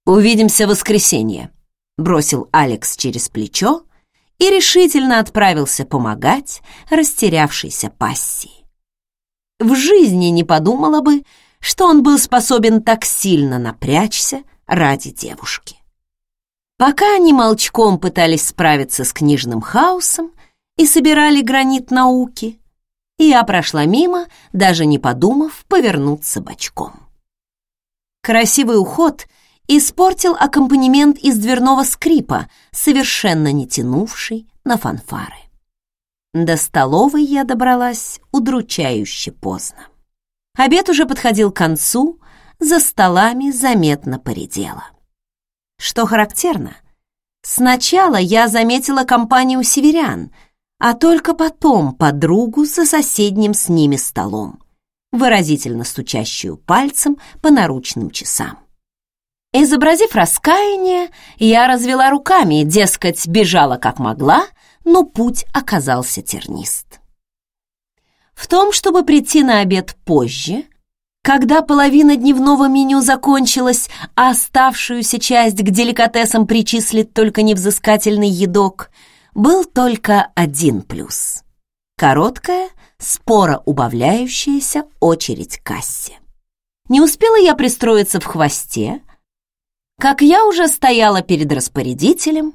«Увидимся в воскресенье», — бросил Алекс через плечо и решительно отправился помогать растерявшейся пассии. В жизни не подумала бы, что он был способен так сильно напрячься ради девушки. Пока они молчком пытались справиться с книжным хаосом и собирали гранит науки, я прошла мимо, даже не подумав повернуться бочком. Красивый уход испортил аккомпанемент из дверного скрипа, совершенно не тянувший на фанфары. До столовой я добралась удручающе поздно. Обед уже подходил к концу, за столами заметно поредело. Что характерно, сначала я заметила компанию северян, а только потом подругу за соседним с ними столом, выразительно стучащую пальцем по наручным часам. Изобразив раскаяние, я развела руками, дескать, бежала как могла, но путь оказался тернист. В том, чтобы прийти на обед позже, когда половина дневного меню закончилась, а оставшуюся часть к деликатесам причислит только невзыскательный едок, был только один плюс. Короткая, споро убавляющаяся очередь кассе. Не успела я пристроиться в хвосте, как я уже стояла перед распорядителем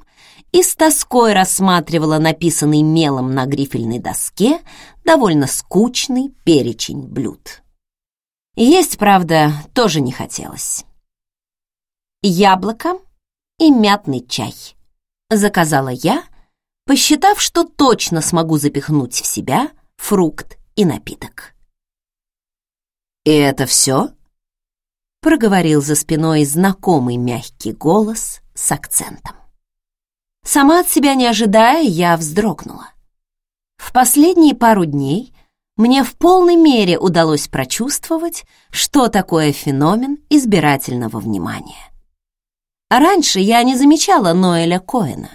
и с тоской рассматривала написанный мелом на грифельной доске довольно скучный перечень блюд. Есть, правда, тоже не хотелось. Яблоко и мятный чай. Заказала я, посчитав, что точно смогу запихнуть в себя фрукт и напиток. «И это все?» — проговорил за спиной знакомый мягкий голос с акцентом. Сама от себя не ожидая, я вздрогнула. В последние пару дней мне в полной мере удалось прочувствовать, что такое феномен избирательного внимания. Раньше я не замечала Ноэля Коэна.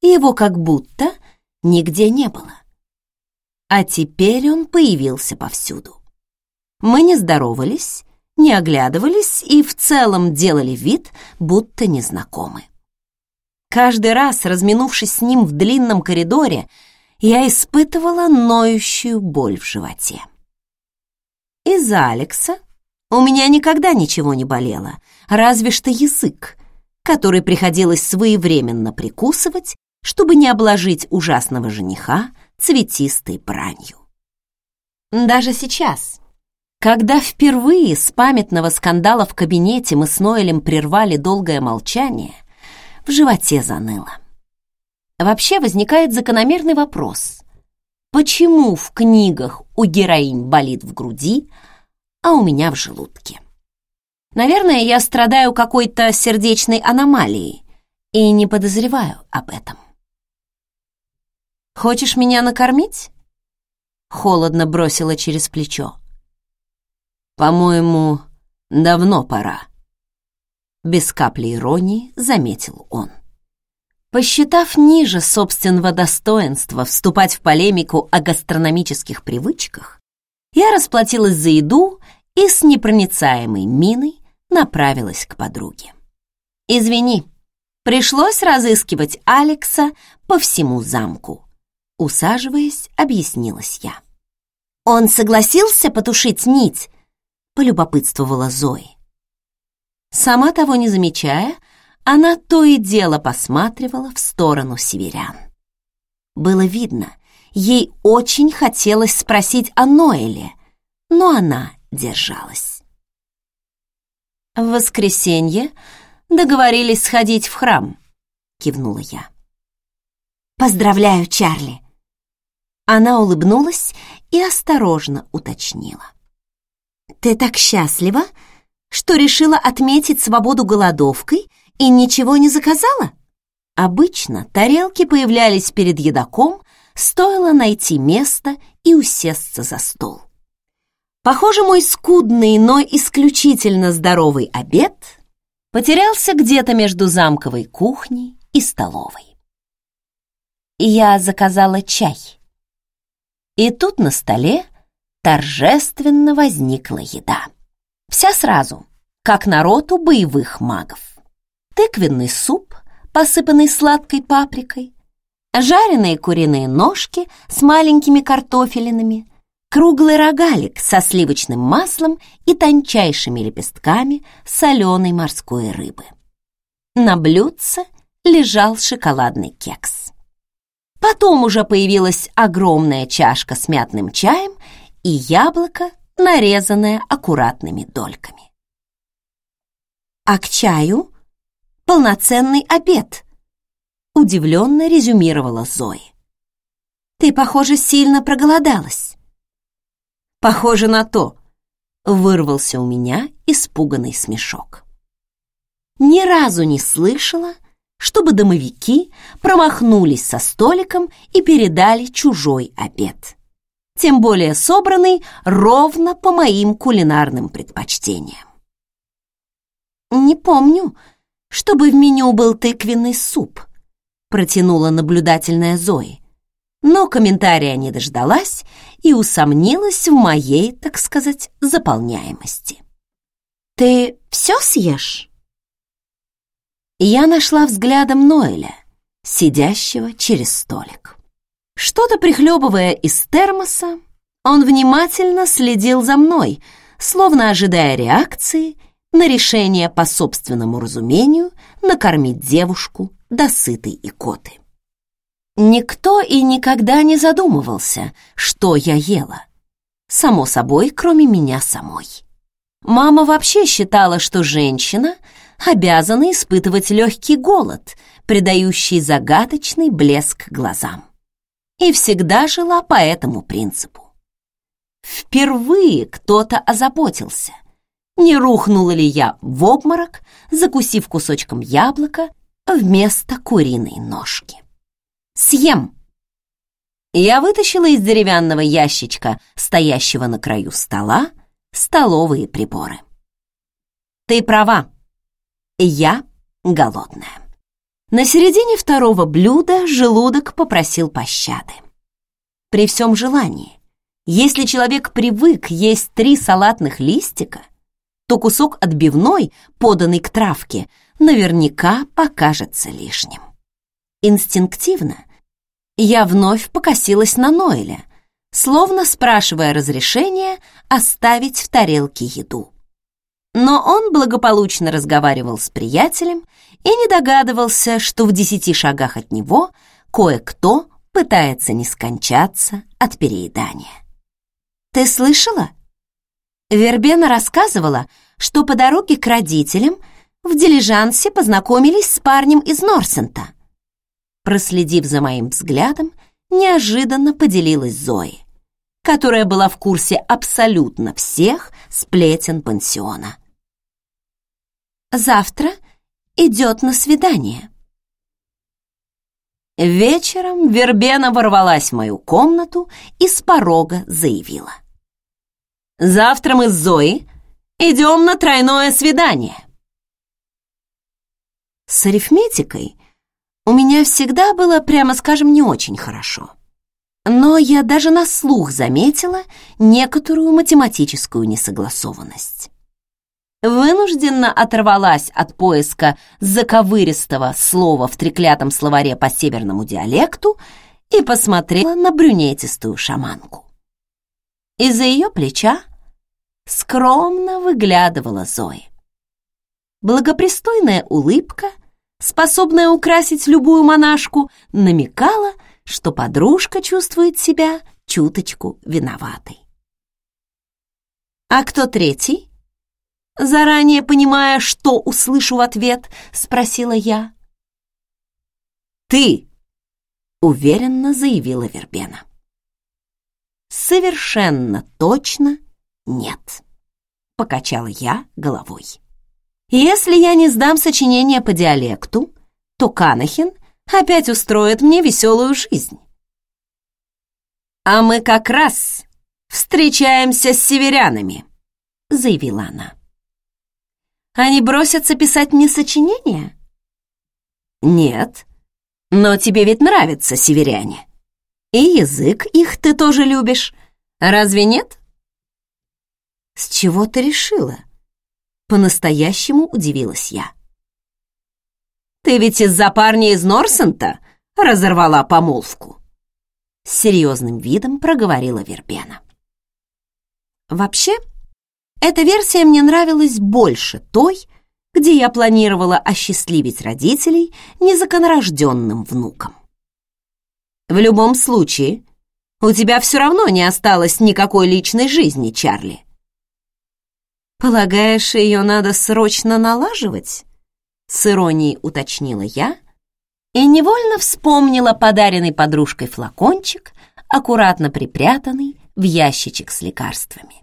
Его как будто нигде не было. А теперь он появился повсюду. Мы не здоровались, не оглядывались и в целом делали вид, будто незнакомы. Каждый раз, разминувшись с ним в длинном коридоре, я испытывала ноющую боль в животе. Из-за Алекса у меня никогда ничего не болело, разве что язык, который приходилось своевременно прикусывать, чтобы не обложить ужасного жениха цветистой бранью. Даже сейчас, когда впервые с памятного скандала в кабинете мы с Ноэлем прервали долгое молчание, в животе заныло. Вообще возникает закономерный вопрос. Почему в книгах у героинь болит в груди, а у меня в желудке? Наверное, я страдаю какой-то сердечной аномалией и не подозреваю об этом. «Хочешь меня накормить?» Холодно бросила через плечо. «По-моему, давно пора», — без капли иронии заметил он. Посчитав ниже собственного достоинства вступать в полемику о гастрономических привычках, я расплатилась за еду и с непроницаемой миной направилась к подруге. «Извини, пришлось разыскивать Алекса по всему замку», усаживаясь, объяснилась я. «Он согласился потушить нить?» — полюбопытствовала Зои. Сама того не замечая, она то и дело посматривала в сторону северян. Было видно, ей очень хотелось спросить о Ноэле, но она держалась. «В воскресенье договорились сходить в храм», — кивнула я. «Поздравляю, Чарли!» Она улыбнулась и осторожно уточнила. «Ты так счастлива, что решила отметить свободу голодовкой и ничего не заказала? Обычно тарелки появлялись перед едоком, стоило найти место и усесться за стол. Похоже, мой скудный, но исключительно здоровый обед потерялся где-то между замковой кухней и столовой. Я заказала чай. И тут на столе торжественно возникла еда. Вся сразу, как народ у боевых магов тыквенный суп, посыпанный сладкой паприкой, жареные куриные ножки с маленькими картофелинами, круглый рогалик со сливочным маслом и тончайшими лепестками соленой морской рыбы. На блюдце лежал шоколадный кекс. Потом уже появилась огромная чашка с мятным чаем и яблоко, нарезанное аккуратными дольками. А к чаю полноценный обед», — удивленно резюмировала Зои. «Ты, похоже, сильно проголодалась». «Похоже на то», — вырвался у меня испуганный смешок. Ни разу не слышала, чтобы домовики промахнулись со столиком и передали чужой обед. Тем более собранный ровно по моим кулинарным предпочтениям. «Не помню», чтобы в меню был тыквенный суп», протянула наблюдательная Зои. Но комментария не дождалась и усомнилась в моей, так сказать, заполняемости. «Ты все съешь?» Я нашла взглядом Ноэля, сидящего через столик. Что-то прихлебывая из термоса, он внимательно следил за мной, словно ожидая реакции на решение по собственному разумению накормить девушку до сытой икоты. Никто и никогда не задумывался, что я ела. Само собой, кроме меня самой. Мама вообще считала, что женщина обязана испытывать легкий голод, придающий загадочный блеск глазам. И всегда жила по этому принципу. Впервые кто-то озаботился, не рухнула ли я в обморок, закусив кусочком яблока вместо куриной ножки. Съем. Я вытащила из деревянного ящичка, стоящего на краю стола, столовые приборы. Ты права. Я голодная. На середине второго блюда желудок попросил пощады. При всем желании, если человек привык есть три салатных листика, то кусок отбивной, поданный к травке, наверняка покажется лишним. Инстинктивно я вновь покосилась на Ноэля, словно спрашивая разрешения оставить в тарелке еду. Но он благополучно разговаривал с приятелем и не догадывался, что в десяти шагах от него кое-кто пытается не скончаться от переедания. «Ты слышала?» Вербена рассказывала, что по дороге к родителям в дилижансе познакомились с парнем из Норсента. Проследив за моим взглядом, неожиданно поделилась Зои, которая была в курсе абсолютно всех сплетен пансиона. «Завтра идет на свидание». Вечером Вербена ворвалась в мою комнату и с порога заявила. Завтра мы с Зоей идем на тройное свидание. С арифметикой у меня всегда было, прямо скажем, не очень хорошо. Но я даже на слух заметила некоторую математическую несогласованность. Вынужденно оторвалась от поиска заковыристого слова в треклятом словаре по северному диалекту и посмотрела на брюнетистую шаманку. Из-за ее плеча скромно выглядывала Зои. Благопристойная улыбка, способная украсить любую монашку, намекала, что подружка чувствует себя чуточку виноватой. «А кто третий?» Заранее понимая, что услышу в ответ, спросила я. «Ты!» — уверенно заявила Вербена. «Совершенно точно «Нет», — покачала я головой. «Если я не сдам сочинение по диалекту, то Канахин опять устроит мне веселую жизнь». «А мы как раз встречаемся с северянами», — заявила она. «Они бросятся писать мне сочинения?» «Нет, но тебе ведь нравятся северяне. И язык их ты тоже любишь, разве нет?» «С чего ты решила?» По-настоящему удивилась я. «Ты ведь из-за парня из Норсента разорвала помолвку?» С серьезным видом проговорила Вербена. Вообще, эта версия мне нравилась больше той, где я планировала осчастливить родителей незаконорожденным внуком. В любом случае, у тебя все равно не осталось никакой личной жизни, Чарли. «Полагаешь, ее надо срочно налаживать?» С иронией уточнила я и невольно вспомнила подаренный подружкой флакончик, аккуратно припрятанный в ящичек с лекарствами.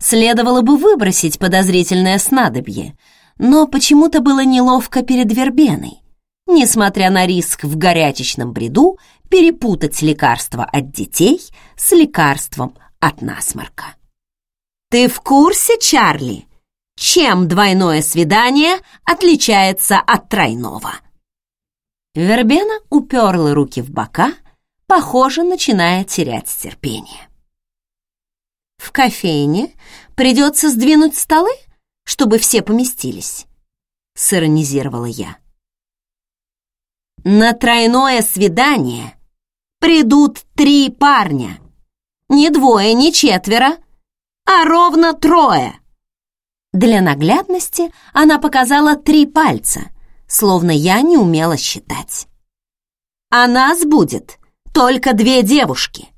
Следовало бы выбросить подозрительное снадобье, но почему-то было неловко перед вербеной, несмотря на риск в горячечном бреду перепутать лекарство от детей с лекарством от насморка. Ты в курсе, Чарли, чем двойное свидание отличается от тройного? Вербена уперла руки в бока, похоже, начиная терять терпение. В кофейне придется сдвинуть столы, чтобы все поместились, сиронизировала я. На тройное свидание придут три парня. Не двое, не четверо, а ровно трое!» Для наглядности она показала три пальца, словно я не умела считать. «А нас будет только две девушки.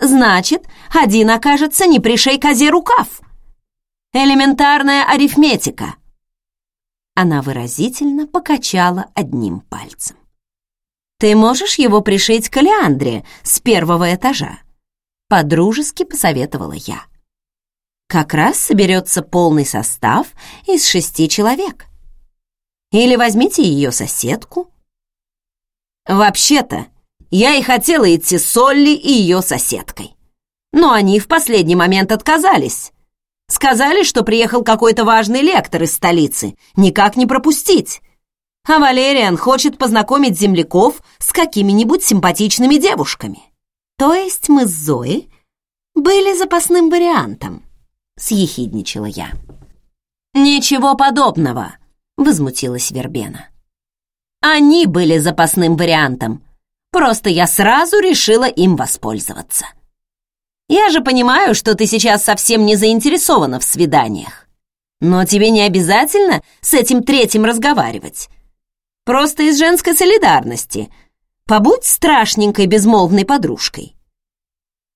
Значит, один окажется не пришей козе рукав. Элементарная арифметика. Она выразительно покачала одним пальцем. Ты можешь его пришить к Леандре с первого этажа? Подружески посоветовала я. Как раз соберется полный состав из шести человек. Или возьмите ее соседку. Вообще-то, я и хотела идти с Олли и ее соседкой. Но они в последний момент отказались. Сказали, что приехал какой-то важный лектор из столицы. Никак не пропустить. А Валериан хочет познакомить земляков с какими-нибудь симпатичными девушками. То есть мы с Зоей были запасным вариантом, съехидничала я. Ничего подобного, возмутилась Вербена. Они были запасным вариантом. Просто я сразу решила им воспользоваться. Я же понимаю, что ты сейчас совсем не заинтересована в свиданиях. Но тебе не обязательно с этим третьим разговаривать. Просто из женской солидарности. Побудь страшненькой безмолвной подружкой.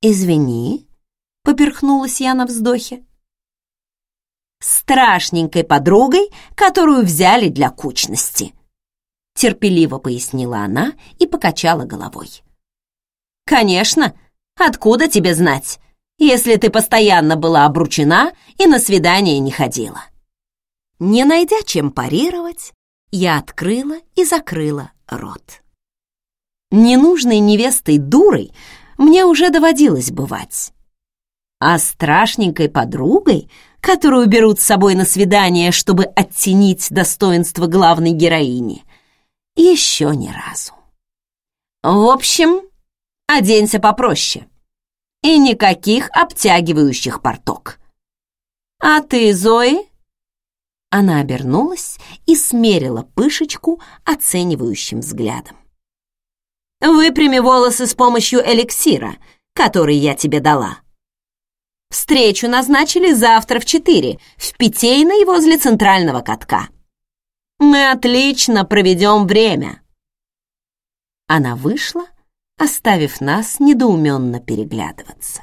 Извини, поперхнулась я на вздохе. Страшненькой подругой, которую взяли для кучности терпеливо пояснила она и покачала головой. Конечно, откуда тебе знать, если ты постоянно была обручена и на свидание не ходила? Не найдя чем парировать, я открыла и закрыла рот. Ненужной невестой дурой мне уже доводилось бывать. А страшненькой подругой, которую берут с собой на свидание, чтобы оттенить достоинство главной героини, еще ни разу. В общем, оденься попроще. И никаких обтягивающих порток. А ты, Зои? Она обернулась и смерила пышечку оценивающим взглядом. Выпрями волосы с помощью эликсира, который я тебе дала. Встречу назначили завтра в четыре в питейной возле центрального катка. Мы отлично проведем время!» Она вышла, оставив нас недоуменно переглядываться.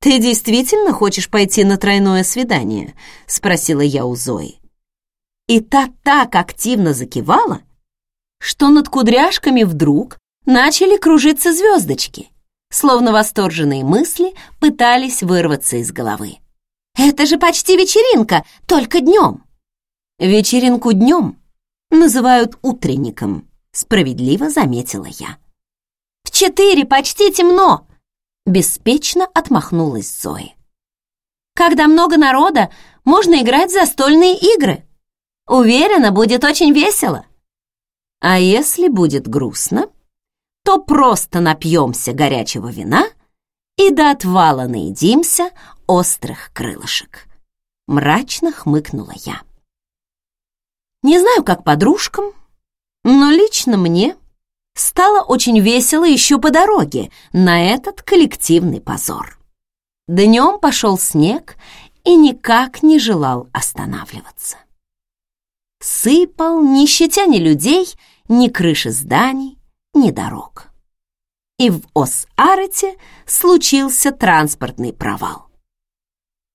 «Ты действительно хочешь пойти на тройное свидание?» — спросила я у Зои. И та так активно закивала, что над кудряшками вдруг начали кружиться звездочки, словно восторженные мысли пытались вырваться из головы. «Это же почти вечеринка, только днем!» Вечеринку днем называют утренником, справедливо заметила я. В четыре почти темно, беспечно отмахнулась Зои. Когда много народа, можно играть в застольные игры. Уверена, будет очень весело. А если будет грустно, то просто напьемся горячего вина и до отвала наедимся острых крылышек. Мрачно хмыкнула я. Не знаю, как подружкам, но лично мне стало очень весело еще по дороге на этот коллективный позор. Днем пошел снег и никак не желал останавливаться. Сыпал, не щадя ни людей, ни крыши зданий, ни дорог. И в Ос-Арете случился транспортный провал.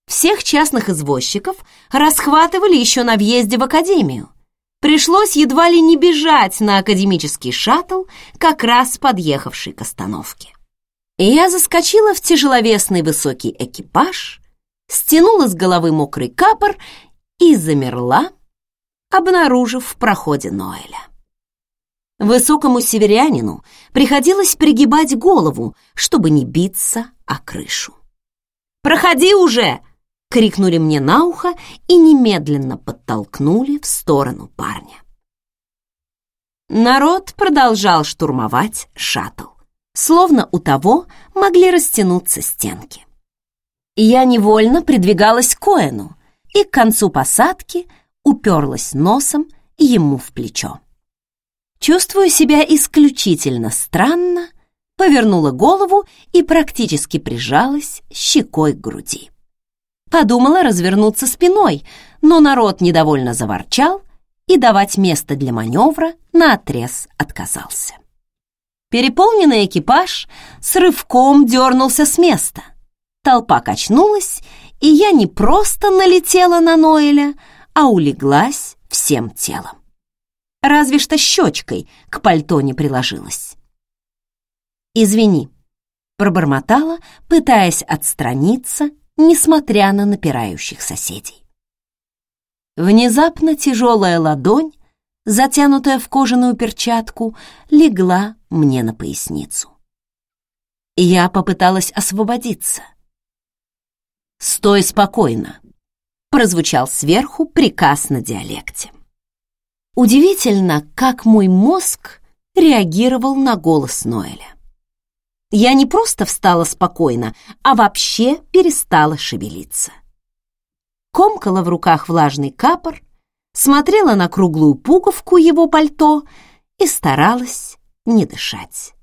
Всех частных извозчиков расхватывали еще на въезде в академию, Пришлось едва ли не бежать на академический шаттл, как раз подъехавший к остановке. И я заскочила в тяжеловесный высокий экипаж, стянула с головы мокрый капор и замерла, обнаружив в проходе Ноэля. Высокому северянину приходилось пригибать голову, чтобы не биться о крышу. «Проходи уже!» — крикнули мне на ухо и немедленно подтолкнули в сторону парня. Народ продолжал штурмовать шаттл, словно у того могли растянуться стенки. Я невольно придвигалась к Коэну и к концу посадки уперлась носом ему в плечо. Чувствую себя исключительно странно, повернула голову и практически прижалась щекой к груди. Подумала развернуться спиной, но народ недовольно заворчал и давать место для маневра на отрез отказался. Переполненный экипаж с рывком дернулся с места. Толпа качнулась, и я не просто налетела на Ноэля, а улеглась всем телом. Разве что щечкой к пальто не приложилась. «Извини», — пробормотала, пытаясь отстраниться, несмотря на напирающих соседей. Внезапно тяжелая ладонь, затянутая в кожаную перчатку, легла мне на поясницу. Я попыталась освободиться. «Стой спокойно», — прозвучал сверху приказ на диалекте. Удивительно, как мой мозг реагировал на голос Ноэля. Я не просто встала спокойно, а вообще перестала шевелиться. Комкала в руках влажный капор, смотрела на круглую пуговку его пальто и старалась не дышать.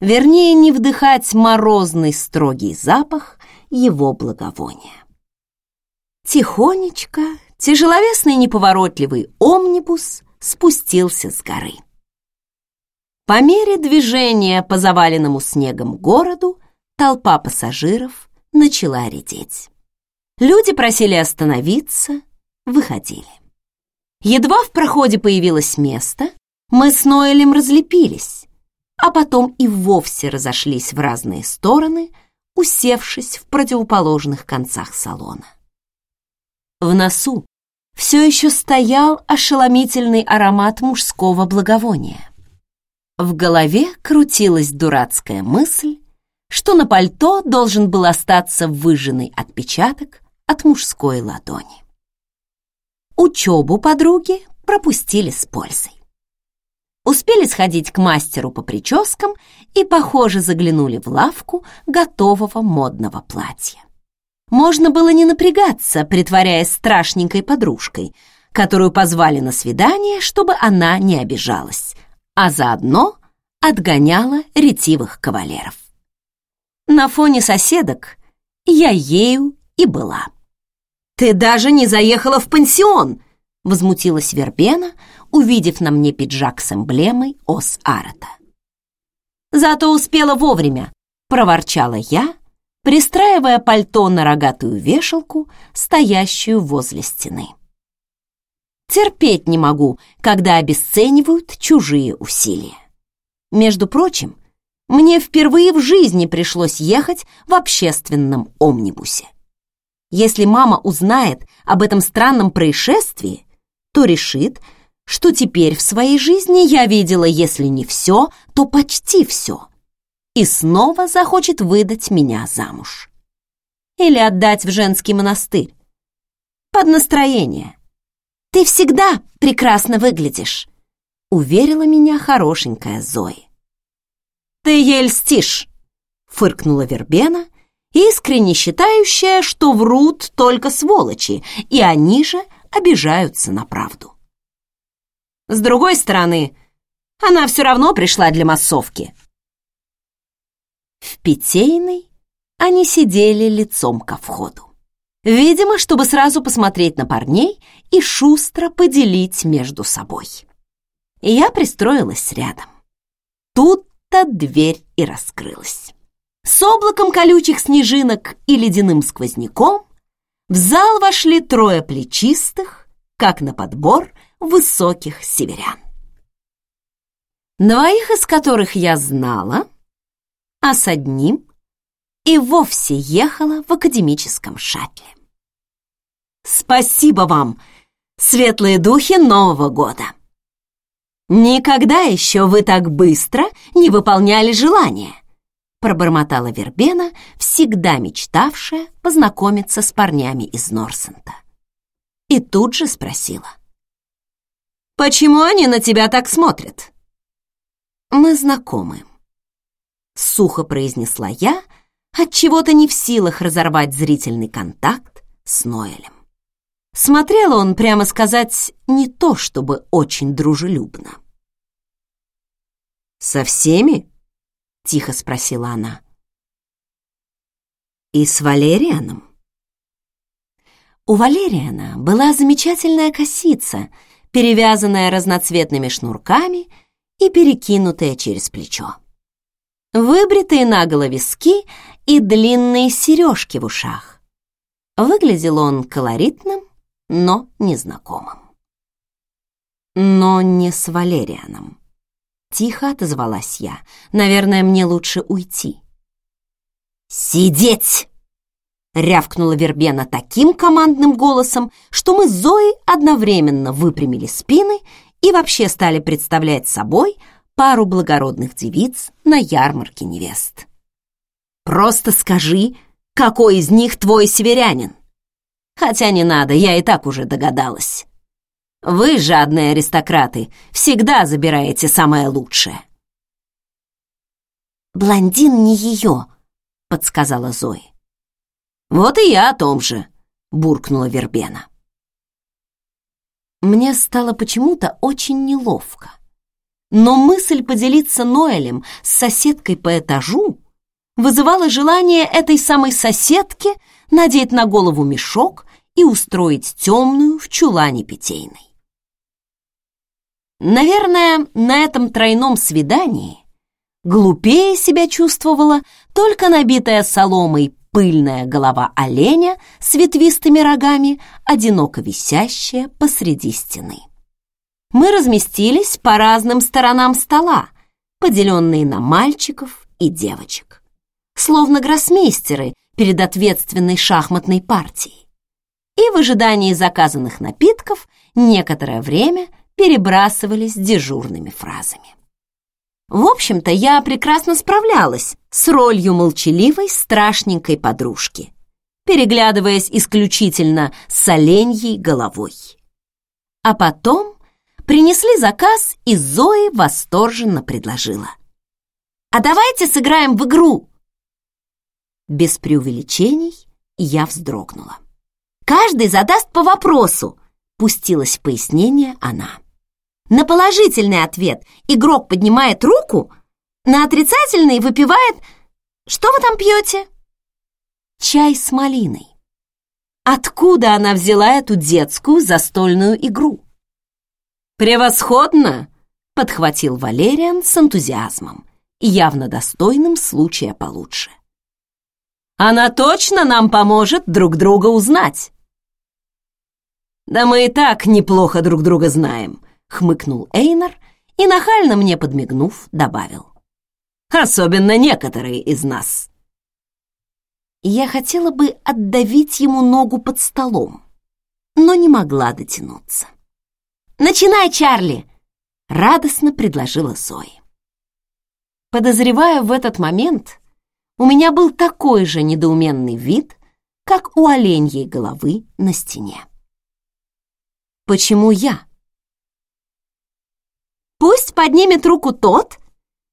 Вернее, не вдыхать морозный строгий запах его благовония. Тихонечко тяжеловесный неповоротливый омнибус спустился с горы. По мере движения по заваленному снегом городу толпа пассажиров начала редеть. Люди просили остановиться, выходили. Едва в проходе появилось место, мы с Ноэлем разлепились, а потом и вовсе разошлись в разные стороны, усевшись в противоположных концах салона. В носу все еще стоял ошеломительный аромат мужского благовония. В голове крутилась дурацкая мысль, что на пальто должен был остаться выжженный отпечаток от мужской ладони. Учебу подруги пропустили с пользой. Успели сходить к мастеру по прическам и, похоже, заглянули в лавку готового модного платья. Можно было не напрягаться, притворяясь страшненькой подружкой, которую позвали на свидание, чтобы она не обижалась, а заодно отгоняла ретивых кавалеров. На фоне соседок я ею и была. «Ты даже не заехала в пансион!» — возмутилась Вербена, увидев на мне пиджак с эмблемой ос Арата. «Зато успела вовремя!» — проворчала я, пристраивая пальто на рогатую вешалку, стоящую возле стены. Терпеть не могу, когда обесценивают чужие усилия. Между прочим, мне впервые в жизни пришлось ехать в общественном омнибусе. Если мама узнает об этом странном происшествии, то решит, что теперь в своей жизни я видела, если не все, то почти все, и снова захочет выдать меня замуж. Или отдать в женский монастырь. Под настроение. «Ты всегда прекрасно выглядишь», — уверила меня хорошенькая Зои. «Ты ей льстишь», — фыркнула Вербена, искренне считающая, что врут только сволочи, и они же обижаются на правду. С другой стороны, она все равно пришла для массовки. В питейной они сидели лицом ко входу. Видимо, чтобы сразу посмотреть на парней и шустро поделить между собой. Я пристроилась рядом. Тут-то дверь и раскрылась. С облаком колючих снежинок и ледяным сквозняком в зал вошли трое плечистых, как на подбор, высоких северян. Двоих из которых я знала, а с одним и вовсе ехала в академическом шаттле. Спасибо вам, светлые духи Нового года. Никогда еще вы так быстро не выполняли желания, пробормотала Вербена, всегда мечтавшая познакомиться с парнями из Норсента. И тут же спросила. «Почему они на тебя так смотрят?» «Мы знакомы», — сухо произнесла я, отчего-то не в силах разорвать зрительный контакт с Ноэлем. Смотрел он, прямо сказать, не то чтобы очень дружелюбно. «Со всеми?» — тихо спросила она. «И с Валерианом?» У Валериана была замечательная косица, перевязанная разноцветными шнурками и перекинутая через плечо. Выбритые наголо виски и длинные сережки в ушах Выглядел он колоритным, но незнакомым. Но не с Валерианом. Тихо отозвалась я. Наверное, мне лучше уйти. «Сидеть!» рявкнула Вербена таким командным голосом, что мы с Зоей одновременно выпрямили спины и вообще стали представлять собой пару благородных девиц на ярмарке невест. «Просто скажи, какой из них твой северянин?» «Хотя не надо, я и так уже догадалась. Вы, жадные аристократы, всегда забираете самое лучшее». «Блондин не ее», — подсказала Зоя. «Вот и я о том же», — буркнула Вербена. Мне стало почему-то очень неловко. Но мысль поделиться Ноэлем с соседкой по этажу вызывала желание этой самой соседке надеть на голову мешок и устроить темную в чулане питейной. Наверное, на этом тройном свидании глупее себя чувствовала только набитая соломой пыльная голова оленя с ветвистыми рогами, одиноко висящая посреди стены. Мы разместились по разным сторонам стола, поделенные на мальчиков и девочек, словно гроссмейстеры перед ответственной шахматной партией. И в ожидании заказанных напитков некоторое время перебрасывались дежурными фразами. В общем-то, я прекрасно справлялась с ролью молчаливой, страшненькой подружки, переглядываясь исключительно с оленьей головой. А потом принесли заказ, и Зои восторженно предложила. «А давайте сыграем в игру!» Без преувеличений я вздрогнула. «Каждый задаст по вопросу», — пустилась в пояснение она. На положительный ответ игрок поднимает руку, на отрицательный выпивает... Что вы там пьете? Чай с малиной. Откуда она взяла эту детскую застольную игру? «Превосходно!» — подхватил Валериан с энтузиазмом, явно достойным случая получше. «Она точно нам поможет друг друга узнать!» «Да мы и так неплохо друг друга знаем», хмыкнул Эйнар и, нахально мне подмигнув, добавил. «Особенно некоторые из нас». Я хотела бы отдавить ему ногу под столом, но не могла дотянуться. «Начинай, Чарли!» — радостно предложила Зои. Подозревая в этот момент, у меня был такой же недоуменный вид, как у оленьей головы на стене. Почему я? Пусть поднимет руку тот,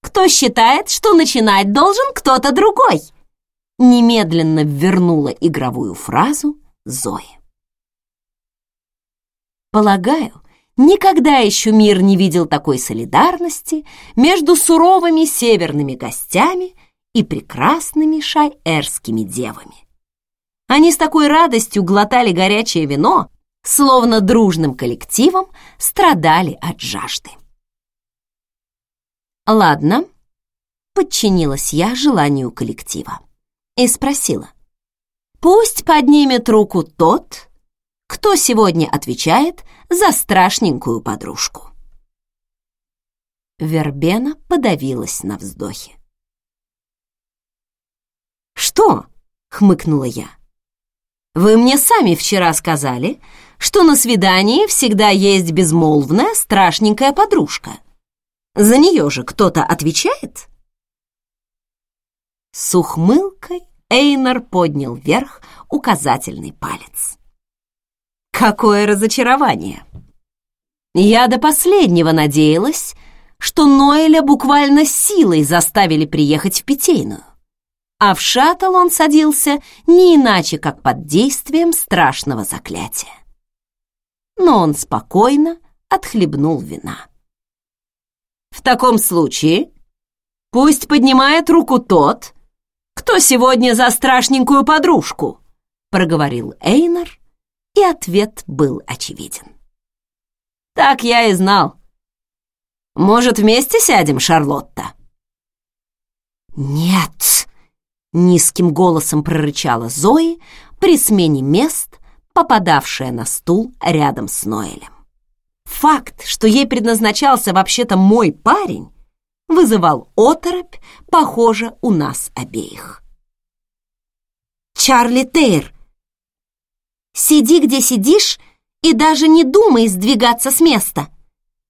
кто считает, что начинать должен кто-то другой. Немедленно вернула игровую фразу Зои. Полагаю, никогда еще мир не видел такой солидарности между суровыми северными гостями и прекрасными шайерскими девами. Они с такой радостью глотали горячее вино, словно дружным коллективом страдали от жажды. «Ладно», — подчинилась я желанию коллектива и спросила. «Пусть поднимет руку тот, кто сегодня отвечает за страшненькую подружку». Вербена подавилась на вздохе. «Что?» — хмыкнула я. «Вы мне сами вчера сказали, что на свидании всегда есть безмолвная страшненькая подружка. За нее же кто-то отвечает? С ухмылкой Эйнар поднял вверх указательный палец. Какое разочарование! Я до последнего надеялась, что Ноэля буквально силой заставили приехать в Питейную, а в шаттл он садился не иначе, как под действием страшного заклятия. Но он спокойно отхлебнул вина. В таком случае пусть поднимает руку тот, кто сегодня за страшненькую подружку, проговорил Эйнар, и ответ был очевиден. Так я и знал. Может, вместе сядем, Шарлотта? Нет, низким голосом прорычала Зои, при смене мест, попадавшая на стул рядом с Ноэлем. Факт, что ей предназначался вообще-то мой парень, вызывал оторопь, похоже, у нас обеих. «Чарли Тейр, сиди, где сидишь, и даже не думай сдвигаться с места.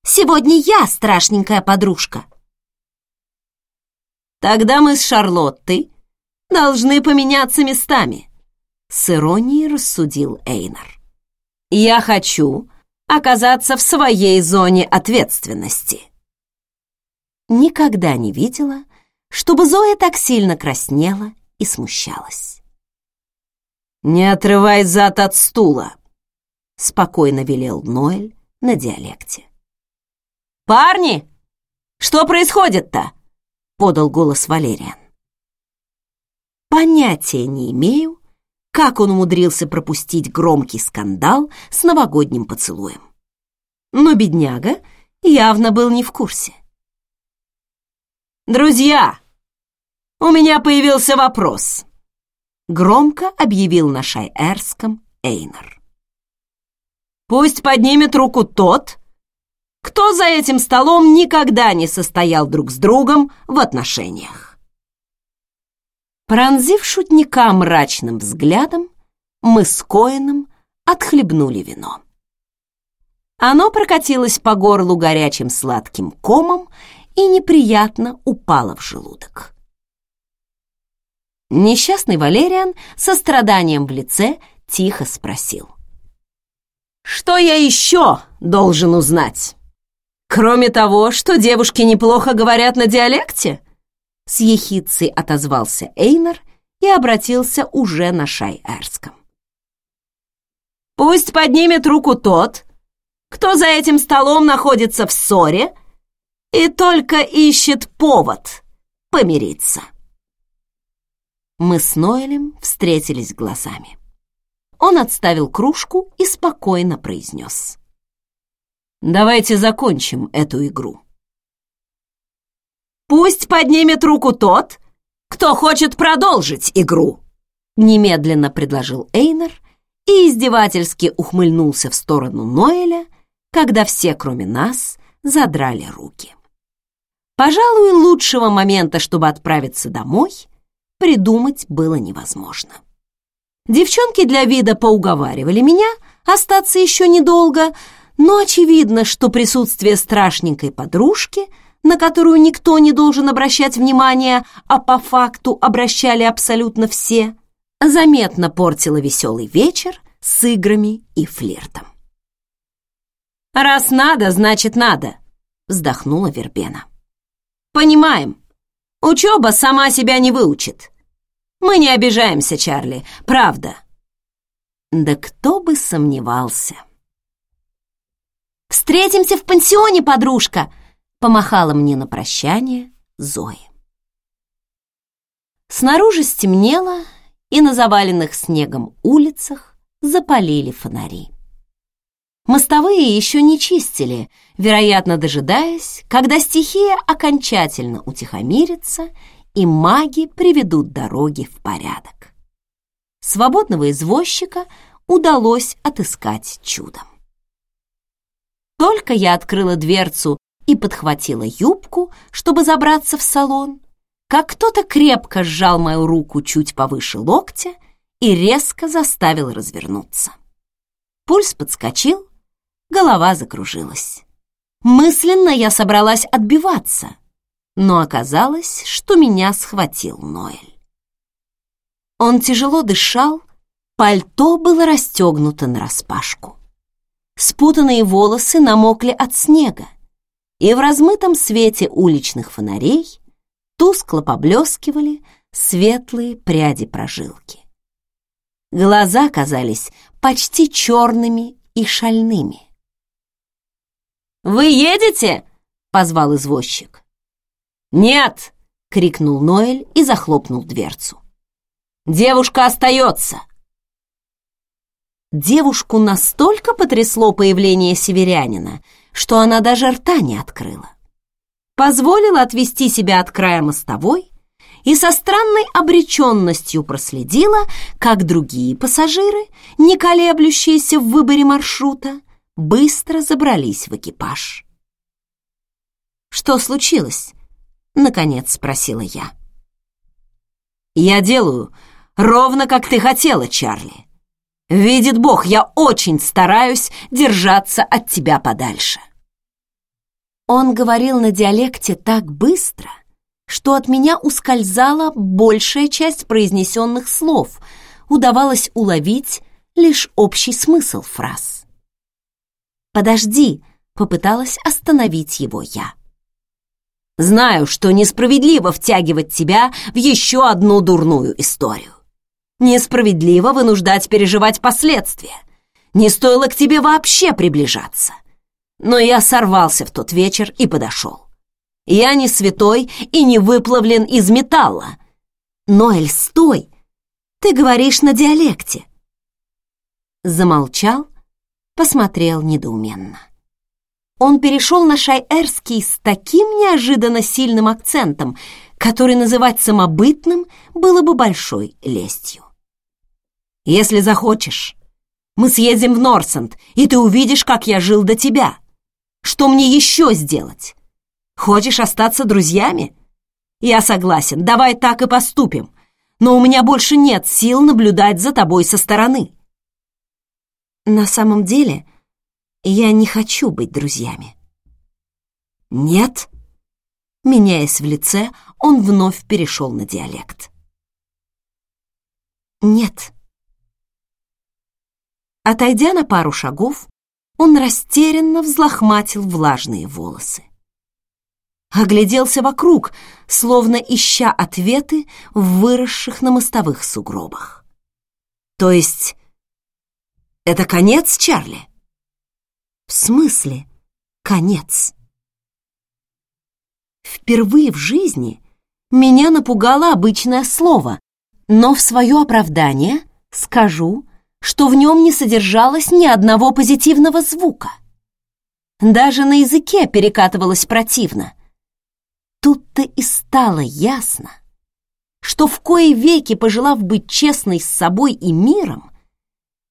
Сегодня я страшненькая подружка». «Тогда мы с Шарлоттой должны поменяться местами», — с иронией рассудил Эйнар. «Я хочу оказаться в своей зоне ответственности» никогда не видела, чтобы Зоя так сильно краснела и смущалась. «Не отрывай зад от стула», — спокойно велел Ноэль на диалекте. «Парни, что происходит-то?» — подал голос Валериан. Понятия не имею, как он умудрился пропустить громкий скандал с новогодним поцелуем. Но бедняга явно был не в курсе. «Друзья, у меня появился вопрос», — громко объявил на шайэрском Эйнар. «Пусть поднимет руку тот, кто за этим столом никогда не состоял друг с другом в отношениях». Пронзив шутника мрачным взглядом, мы с Коином отхлебнули вино. Оно прокатилось по горлу горячим сладким комом и неприятно упала в желудок. Несчастный Валериан со страданием в лице тихо спросил. «Что я еще должен узнать? Кроме того, что девушки неплохо говорят на диалекте?» С ехицей отозвался Эйнар и обратился уже на шай-эрском. «Пусть поднимет руку тот, кто за этим столом находится в ссоре и только ищет повод помириться. Мы с Ноэлем встретились глазами. Он отставил кружку и спокойно произнес. «Давайте закончим эту игру». «Пусть поднимет руку тот, кто хочет продолжить игру», немедленно предложил Эйнер и издевательски ухмыльнулся в сторону Ноэля, когда все, кроме нас, задрали руки. Пожалуй, лучшего момента, чтобы отправиться домой, придумать было невозможно. Девчонки для вида поуговаривали меня остаться еще недолго, но очевидно, что присутствие страшненькой подружки, на которую никто не должен обращать внимания, а по факту обращали абсолютно все, заметно портило веселый вечер с играми и флиртом. «Раз надо, значит надо», — вздохнула Вербена. Понимаем. Учеба сама себя не выучит. Мы не обижаемся, Чарли, правда. Да кто бы сомневался. «Встретимся в пансионе, подружка!» Помахала мне на прощание Зои. Снаружи стемнело, и на заваленных снегом улицах запалили фонари. Мостовые еще не чистили, вероятно, дожидаясь, когда стихия окончательно утихомирится и маги приведут дороги в порядок. Свободного извозчика удалось отыскать чудом. Только я открыла дверцу и подхватила юбку, чтобы забраться в салон, как кто-то крепко сжал мою руку чуть повыше локтя и резко заставил развернуться. Пульс подскочил, голова закружилась. Мысленно я собралась отбиваться, но оказалось, что меня схватил Ноэль. Он тяжело дышал, пальто было расстегнуто нараспашку. Спутанные волосы намокли от снега, и в размытом свете уличных фонарей тускло поблескивали светлые пряди прожилки. Глаза казались почти черными и шальными. «Вы едете?» — позвал извозчик. «Нет!» — крикнул Ноэль и захлопнул дверцу. «Девушка остается!» Девушку настолько потрясло появление северянина, что она даже рта не открыла. Позволила отвести себя от края мостовой и со странной обреченностью проследила, как другие пассажиры, не колеблющиеся в выборе маршрута, быстро забрались в экипаж. «Что случилось?» — наконец спросила я. «Я делаю ровно как ты хотела, Чарли. Видит Бог, я очень стараюсь держаться от тебя подальше». Он говорил на диалекте так быстро, что от меня ускользала большая часть произнесенных слов, удавалось уловить лишь общий смысл фраз. «Подожди», — попыталась остановить его я. «Знаю, что несправедливо втягивать тебя в еще одну дурную историю. Несправедливо вынуждать переживать последствия. Не стоило к тебе вообще приближаться. Но я сорвался в тот вечер и подошел. Я не святой и не выплавлен из металла. Ноэль, стой! Ты говоришь на диалекте. Замолчал, посмотрел недоуменно. Он перешел на шайерский с таким неожиданно сильным акцентом, который называть самобытным было бы большой лестью. «Если захочешь, мы съездим в Норсенд, и ты увидишь, как я жил до тебя. Что мне еще сделать? Хочешь остаться друзьями? Я согласен, давай так и поступим. Но у меня больше нет сил наблюдать за тобой со стороны. На самом деле, я не хочу быть друзьями. Нет? Меняясь в лице, он вновь перешел на диалект. Нет. Отойдя на пару шагов, он растерянно взлохматил влажные волосы. Огляделся вокруг, словно ища ответы в выросших на мостовых сугробах. То есть это конец, Чарли? В смысле конец? Впервые в жизни меня напугало обычное слово, но в свое оправдание скажу, что в нем не содержалось ни одного позитивного звука. Даже на языке перекатывалось противно. Тут-то и стало ясно, что в кои веки, пожелав быть честной с собой и миром,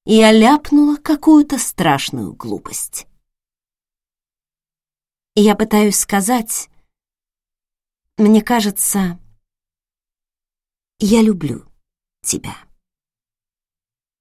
я ляпнула какую-то страшную глупость. Я пытаюсь сказать, мне кажется, я люблю тебя.